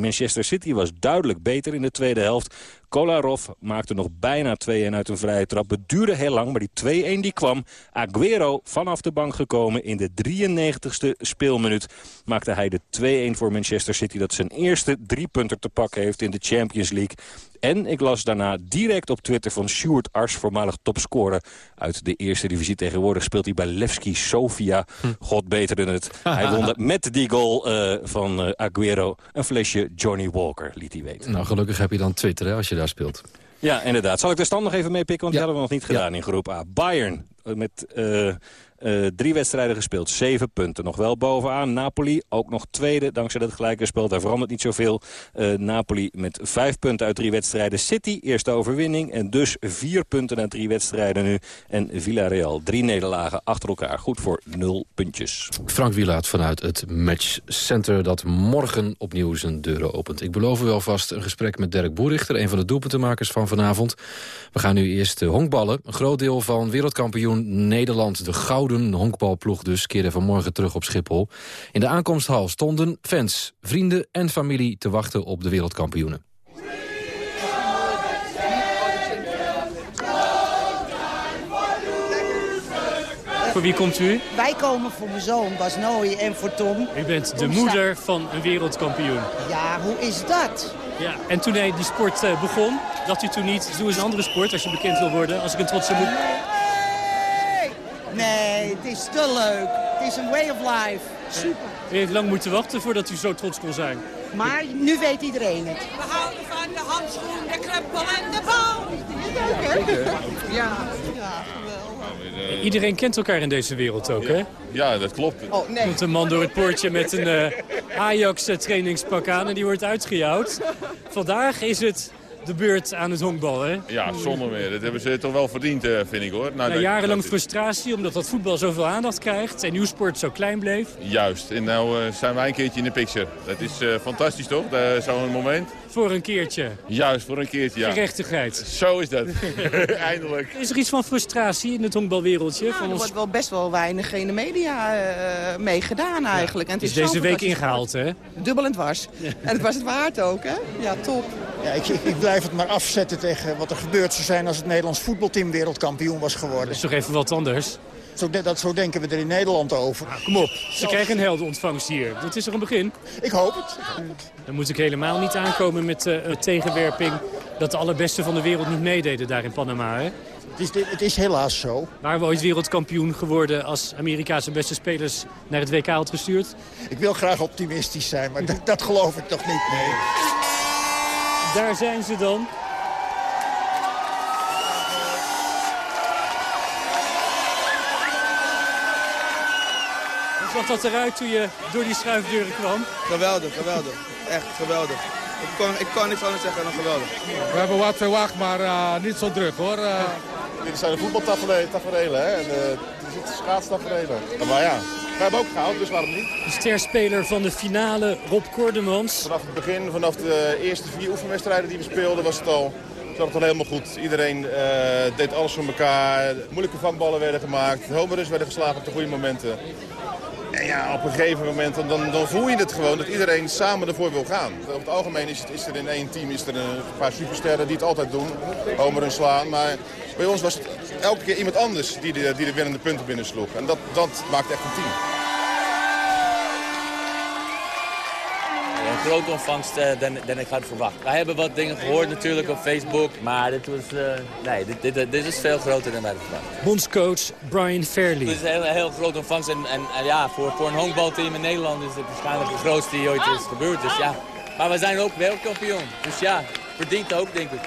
Manchester City was duidelijk beter in de tweede helft. Kolarov maakte nog bijna 2-1 uit een vrije trap. Het duurde heel lang, maar die 2-1 die kwam. Aguero vanaf de bank gekomen in de 93ste speelminuut. Maakte hij de 2-1 voor Manchester City. Dat zijn eerste drie punten te pakken heeft in de Champions League. En ik las daarna direct op Twitter van Sjoerd Ars, voormalig topscorer uit de eerste divisie. Tegenwoordig speelt hij bij Levski Sofia. God beter dan het. Hij won <laughs> met die goal uh, van uh, Aguero een flesje Johnny Walker, liet hij weten. Nou, gelukkig heb je dan Twitter hè, als je daar speelt. Ja, inderdaad. Zal ik de stand nog even meepikken? Want ja. die hadden we nog niet gedaan ja. in groep A. Bayern met... Uh, Uh, drie wedstrijden gespeeld, zeven punten. Nog wel bovenaan. Napoli ook nog tweede, dankzij dat gelijke spel. Daar verandert niet zoveel. Uh, Napoli met vijf punten uit drie wedstrijden. City, eerste overwinning. En dus vier punten uit drie wedstrijden nu. En Villarreal, drie nederlagen achter elkaar. Goed voor nul puntjes. Frank Wielaert vanuit het Matchcenter dat morgen opnieuw zijn deuren opent. Ik beloof u alvast een gesprek met Dirk Boerichter, een van de doelpuntenmakers van vanavond. We gaan nu eerst honkballen. Een groot deel van wereldkampioen Nederland, de gouden een honkbalploeg dus keerde vanmorgen terug op Schiphol. In de aankomsthal stonden fans, vrienden en familie te wachten op de wereldkampioenen. Voor wie komt u? Wij komen voor mijn zoon Bas Nooy en voor Tom. U bent de moeder van een wereldkampioen. Ja, hoe is dat? Ja, en toen hij die sport uh, begon, dacht u toen niet... doe eens een andere sport als je bekend wil worden, als ik een trotse moet... Nee, het is te leuk. Het is een way of life. Super. U heeft lang moeten wachten voordat u zo trots kon zijn. Maar nu weet iedereen het. We houden van de handschoen, de knuppel en de bal. Ja, ja geweldig. Iedereen kent elkaar in deze wereld ook, hè? Ja, dat klopt. Oh, nee. komt een man door het poortje met een uh, Ajax-trainingspak aan en die wordt uitgejouwd. Vandaag is het de beurt aan het honkbal, hè? Ja, zonder meer. Dat hebben ze toch wel verdiend, vind ik, hoor. Nou, Na jarenlang dat... frustratie, omdat dat voetbal zoveel aandacht krijgt... en uw sport zo klein bleef. Juist. En nou uh, zijn wij een keertje in de picture. Dat is uh, fantastisch, toch? Zo'n moment. Voor een keertje. Juist, voor een keertje, ja. Gerechtigheid. Zo is dat. <laughs> Eindelijk. Is er iets van frustratie in het honkbalwereldje? Ja, van er ons... wordt wel best wel weinig in de media uh, mee gedaan eigenlijk. Ja. En het is, is deze week ingehaald, hè? Dubbel en dwars. Ja. En het was het waard ook, hè? Ja, top. Ja, ik, ik, ik, blijf het maar afzetten tegen wat er gebeurd zou zijn... als het Nederlands voetbalteam wereldkampioen was geworden. Dat is toch even wat anders? Zo, dat, zo denken we er in Nederland over. Ah, kom op, ze krijgen een heldenontvangst hier. Dat is er een begin? Ik hoop het. Dan moet ik helemaal niet aankomen met uh, tegenwerping... dat de allerbeste van de wereld niet meededen daar in Panama, hè? Het is, het is helaas zo. Waren we ooit wereldkampioen geworden als Amerikaanse beste spelers naar het WK had gestuurd? Ik wil graag optimistisch zijn, maar dat, dat geloof ik toch niet. Nee. Daar zijn ze dan. Zag dat eruit toen je door die schuifdeuren kwam? Geweldig, geweldig. Echt geweldig. Ik kan, ik kan niks anders zeggen dan geweldig. We hebben wat verwacht, maar uh, niet zo druk hoor. Uh... Dit zijn de voetbaltaferelen, hè. En, uh, het is schaatstaferelen. Maar ja, we hebben ook gehaald, dus waarom niet? De sterspeler van de finale, Rob Kordemans. Vanaf het begin, vanaf de eerste vier oefenwedstrijden die we speelden, was het al, zat het al helemaal goed. Iedereen uh, deed alles voor elkaar. Moeilijke vangballen werden gemaakt. Homerus werden geslagen op de goede momenten. Ja, op een gegeven moment dan, dan voel je het gewoon dat iedereen samen ervoor wil gaan. Op het algemeen is, het, is er in één team is er een paar supersterren die het altijd doen. Homer en slaan. Maar bij ons was het elke keer iemand anders die de, die de winnende punten binnensloeg. En dat, dat maakt echt een team. Een grote ontvangst uh, dan, dan ik had verwacht. Wij hebben wat dingen gehoord natuurlijk op Facebook. Maar dit, was, uh, nee, dit, dit, dit, is veel groter dan wij hadden verwacht. Bondscoach Brian Fairley. Het is een heel, heel grote ontvangst. En, en, en, ja, voor, voor een honkbalteam in Nederland is het waarschijnlijk de grootste die ooit is gebeurd. Dus ja. Maar we zijn ook wereldkampioen. Dus ja, verdient ook denk ik.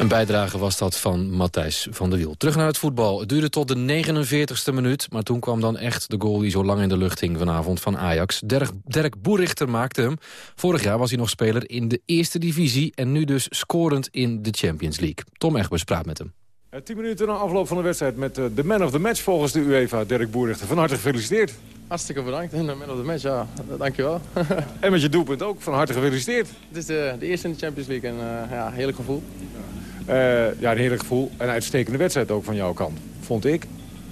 Een bijdrage was dat van Matthijs van der Wiel. Terug naar het voetbal. Het duurde tot de 49ste minuut. Maar toen kwam dan echt de goal die zo lang in de lucht hing vanavond van Ajax. Dirk, Dirk Boerichter maakte hem. Vorig jaar was hij nog speler in de eerste divisie. En nu dus scorend in de Champions League. Tom Egbers praat met hem. Uh, tien minuten na afloop van de wedstrijd met uh, de man of the match volgens de UEFA, Dirk Boerichter. Van harte gefeliciteerd. Hartstikke bedankt. De man of the match, ja. Dankjewel. <laughs> en met je doelpunt ook. Van harte gefeliciteerd. Het is de, de eerste in de Champions League en uh, ja, heerlijk gevoel. Uh, ja, een heerlijk gevoel. Een uitstekende wedstrijd ook van jouw kant, vond ik.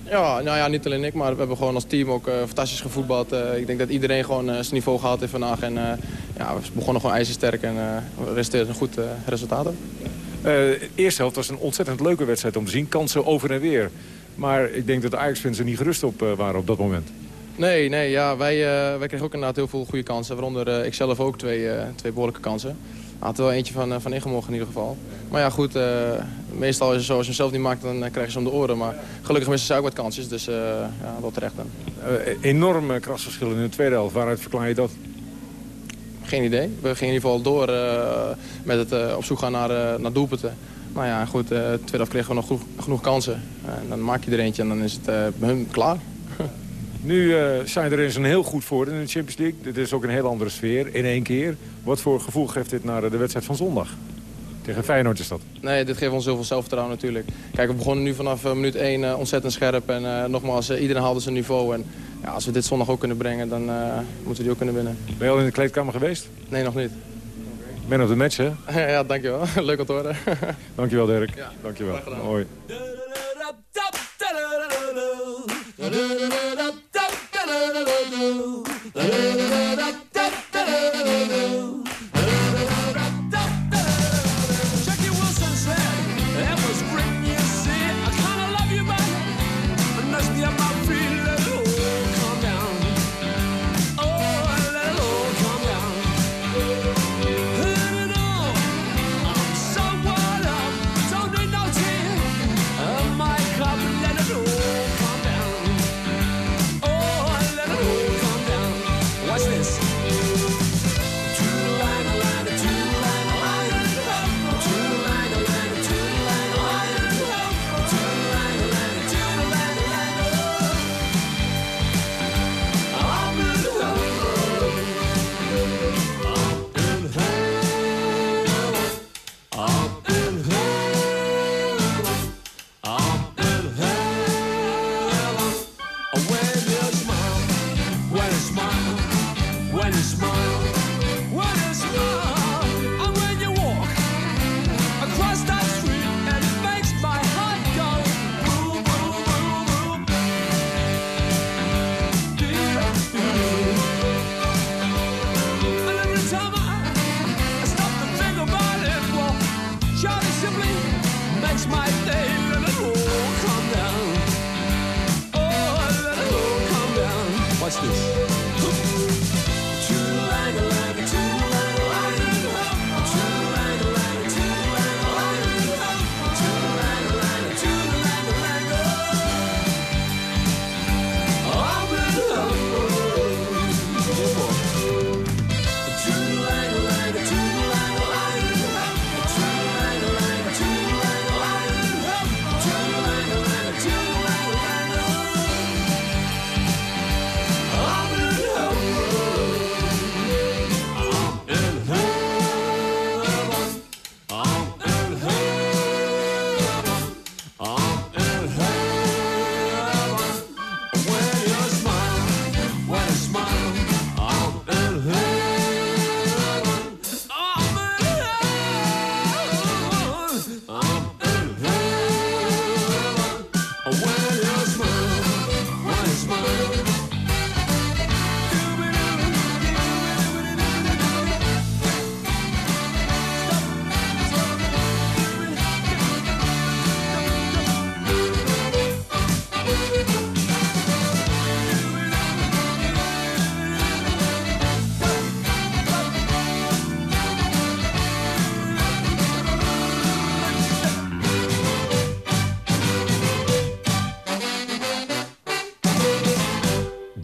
Ja, nou ja, niet alleen ik, maar we hebben gewoon als team ook uh, fantastisch gevoetbald. Uh, ik denk dat iedereen gewoon zijn niveau gehad heeft vandaag. En ja, we begonnen gewoon ijzersterk en we resteerden een goed resultaat. De eerste helft was een ontzettend leuke wedstrijd om te zien. Kansen over en weer. Maar ik denk dat de Ajax-fans er niet gerust op waren op dat moment. Nee, nee ja, wij, wij kregen ook inderdaad heel veel goede kansen. Waaronder ik zelf ook twee, twee behoorlijke kansen. Had er wel eentje van, van ingemogen in ieder geval. Maar ja, goed, meestal is het zo, als je hem zelf niet maakt, dan krijg je ze om de oren. Maar gelukkig missen ze ook wat kansjes, dus ja, wel terecht dan. Enorm krasverschil in de tweede helft. Waaruit verklaar je dat? Geen idee. We gingen in ieder geval door met het op zoek gaan naar, naar doelpunten. Nou ja, goed, de tweede helft kregen we nog genoeg, genoeg kansen. En dan maak je er eentje en dan is het bij hun klaar. <laughs> Nu zijn er eens een heel goed voor in de Champions League. Dit is ook een heel andere sfeer in één keer. Wat voor gevoel geeft dit naar de wedstrijd van zondag? Tegen Feyenoord is dat. Nee, dit geeft ons heel veel zelfvertrouwen natuurlijk. Kijk, we begonnen nu vanaf eh, minuut 1 eh, ontzettend scherp. En eh, nogmaals, iedereen haalde zijn niveau. En ja, als we dit zondag ook kunnen brengen, dan moeten we die ook kunnen winnen. Ben je al in de kleedkamer geweest? Nee, nog niet. Ben op de match, hè? <laughs> ja, dankjewel. <laughs> Leuk om te horen. <laughs> dankjewel, Dirk. Ja, dankjewel. Hoi.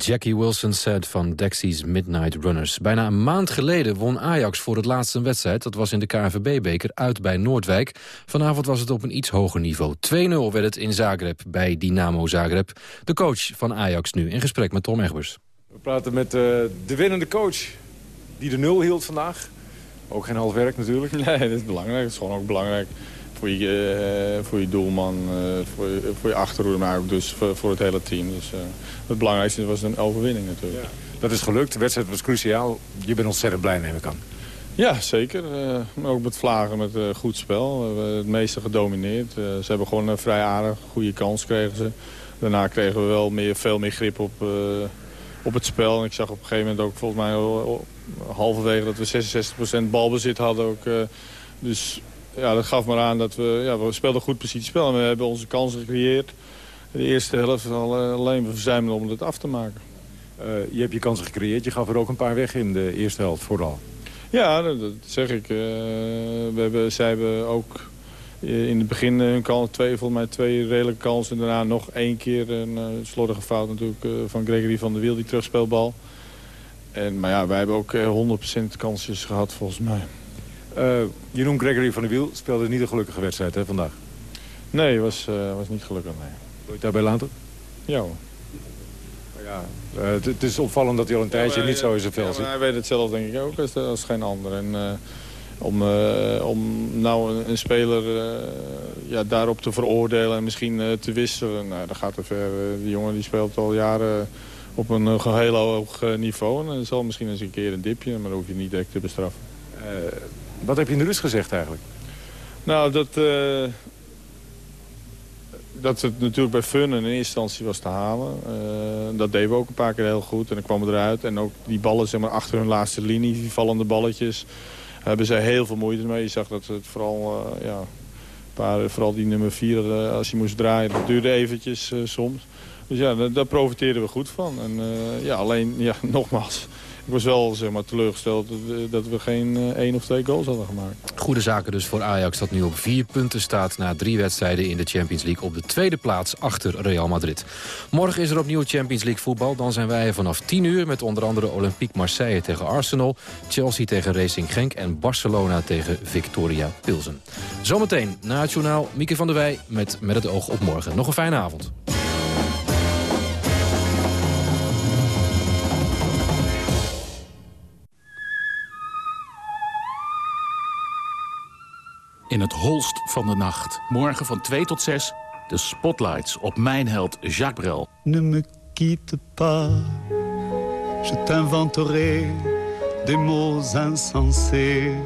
Jackie Wilson said van Dexys Midnight Runners. Bijna een maand geleden won Ajax voor het laatste wedstrijd. Dat was in de KNVB-beker uit bij Noordwijk. Vanavond was het op een iets hoger niveau. 2-0 werd het in Zagreb bij Dynamo Zagreb. De coach van Ajax nu in gesprek met Tom Egbers. We praten met uh, de winnende coach die de nul hield vandaag. Ook geen half werk natuurlijk. <laughs> Nee, dat is belangrijk. Dat is gewoon ook belangrijk voor je, uh, voor je doelman, uh, voor, je, voor je achterhoede, maar ook dus voor, voor het hele team. Dus uh, het belangrijkste was een overwinning natuurlijk. Ja. Dat is gelukt, de wedstrijd was cruciaal. Je bent ontzettend blij, neem ik aan. Ja, zeker. maar ook met Vlagen met goed spel. We hebben het meeste gedomineerd. ze hebben gewoon een vrij aardig, goede kans kregen ze. Daarna kregen we wel meer, veel meer grip op, op het spel. En ik zag op een gegeven moment ook volgens mij halverwege dat we 66% balbezit hadden. Ook, dus ja, dat gaf maar aan dat we, ja, we speelden goed precies spel. En we hebben onze kansen gecreëerd. De eerste helft al, uh, alleen we verzuimden om het af te maken. Uh, je hebt je kansen gecreëerd. Je gaf er ook een paar weg in de eerste helft, vooral. Ja, dat, dat zeg ik. Uh, we hebben, zij hebben ook in het begin hun kans, twee, volgens mij twee redelijke kansen. En daarna nog één keer een slordige fout natuurlijk van Gregory van der Wiel, die terugspeelbal. En, maar ja, wij hebben ook 100% kansjes gehad volgens mij. Uh, Jeroen Gregory van der Wiel speelde niet een gelukkige wedstrijd hè, vandaag. Nee, was, uh, was niet gelukkig. Nee. Wil je het daarbij laten? Ja hoor. Ja, uh, het is opvallend dat hij al een tijdje ja, niet zo in zijn vel zit. hij weet het zelf denk ik ook als, als geen ander. En, om, om nou een, een speler ja, daarop te veroordelen en misschien te wisselen, nou, dat gaat te ver. die jongen die speelt al jaren op een heel hoog niveau. En zal misschien eens een keer een dipje, maar dan hoef je niet direct te bestraffen. Wat heb je in de rust gezegd eigenlijk? Nou, dat, uh, dat het natuurlijk bij Fun in eerste instantie was te halen. Uh, dat deden we ook een paar keer heel goed en dan kwam we eruit. En ook die ballen zeg maar, achter hun laatste linie, die vallende balletjes... hebben zij heel veel moeite mee. Je zag dat het vooral, uh, ja, paar, vooral die nummer 4, als hij moest draaien, dat duurde eventjes soms. Dus ja, daar, daar profiteerden we goed van. En ja, alleen, ja, <laughs> nogmaals ik was wel zeg maar, teleurgesteld dat we geen uh, één of twee goals hadden gemaakt. Goede zaken dus voor Ajax dat nu op vier punten staat... na drie wedstrijden in de Champions League op de tweede plaats achter Real Madrid. Morgen is er opnieuw Champions League voetbal. Dan zijn wij vanaf 10 uur met onder andere Olympique Marseille tegen Arsenal... Chelsea tegen Racing Genk en Barcelona tegen Victoria Pilsen. Zometeen na het journaal Mieke van der Wij met Met het oog op morgen. Nog een fijne avond. In het holst van de nacht. Morgen van 2 tot 6 de spotlights op mijn held Jacques Brel. Ne me quitte pas, je t'inventerai des mots insensés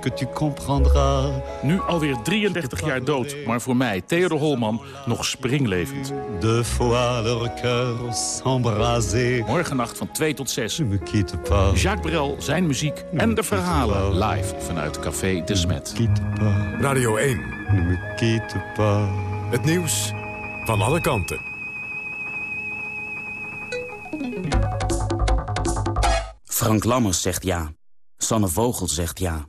que tu comprendras. Nu alweer 33 jaar dood, maar voor mij, Theodor Holman, nog springlevend. De fois leur cœur s'embraser. Morgennacht van 2 tot 6. Ne me quitte pas. Jacques Brel, zijn muziek en de verhalen live vanuit Café de Smet. Radio 1. Ne me quitte pas. Het nieuws van alle kanten. Frank Lammers zegt ja. Sanne Vogel zegt ja.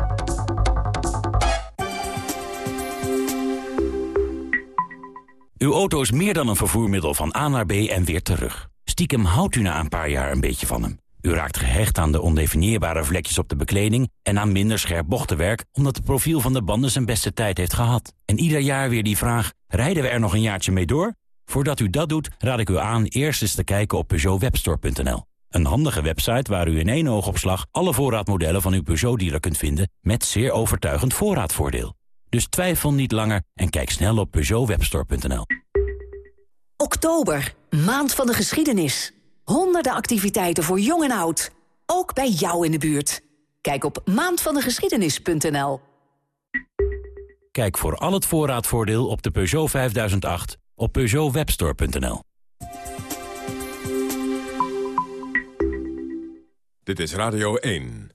Uw auto is meer dan een vervoermiddel van A naar B en weer terug. Stiekem houdt u na een paar jaar een beetje van hem. U raakt gehecht aan de ondefinieerbare vlekjes op de bekleding... en aan minder scherp bochtenwerk... omdat het profiel van de banden zijn beste tijd heeft gehad. En ieder jaar weer die vraag, rijden we er nog een jaartje mee door? Voordat u dat doet, raad ik u aan eerst eens te kijken op PeugeotWebstore.nl. Een handige website waar u in één oogopslag... alle voorraadmodellen van uw Peugeot-dealer kunt vinden... met zeer overtuigend voorraadvoordeel. Dus twijfel niet langer en kijk snel op PeugeotWebstore.nl. Oktober, maand van de geschiedenis. Honderden activiteiten voor jong en oud. Ook bij jou in de buurt. Kijk op maandvandegeschiedenis.nl. Kijk voor al het voorraadvoordeel op de Peugeot 5008 op PeugeotWebstore.nl. Dit is Radio 1.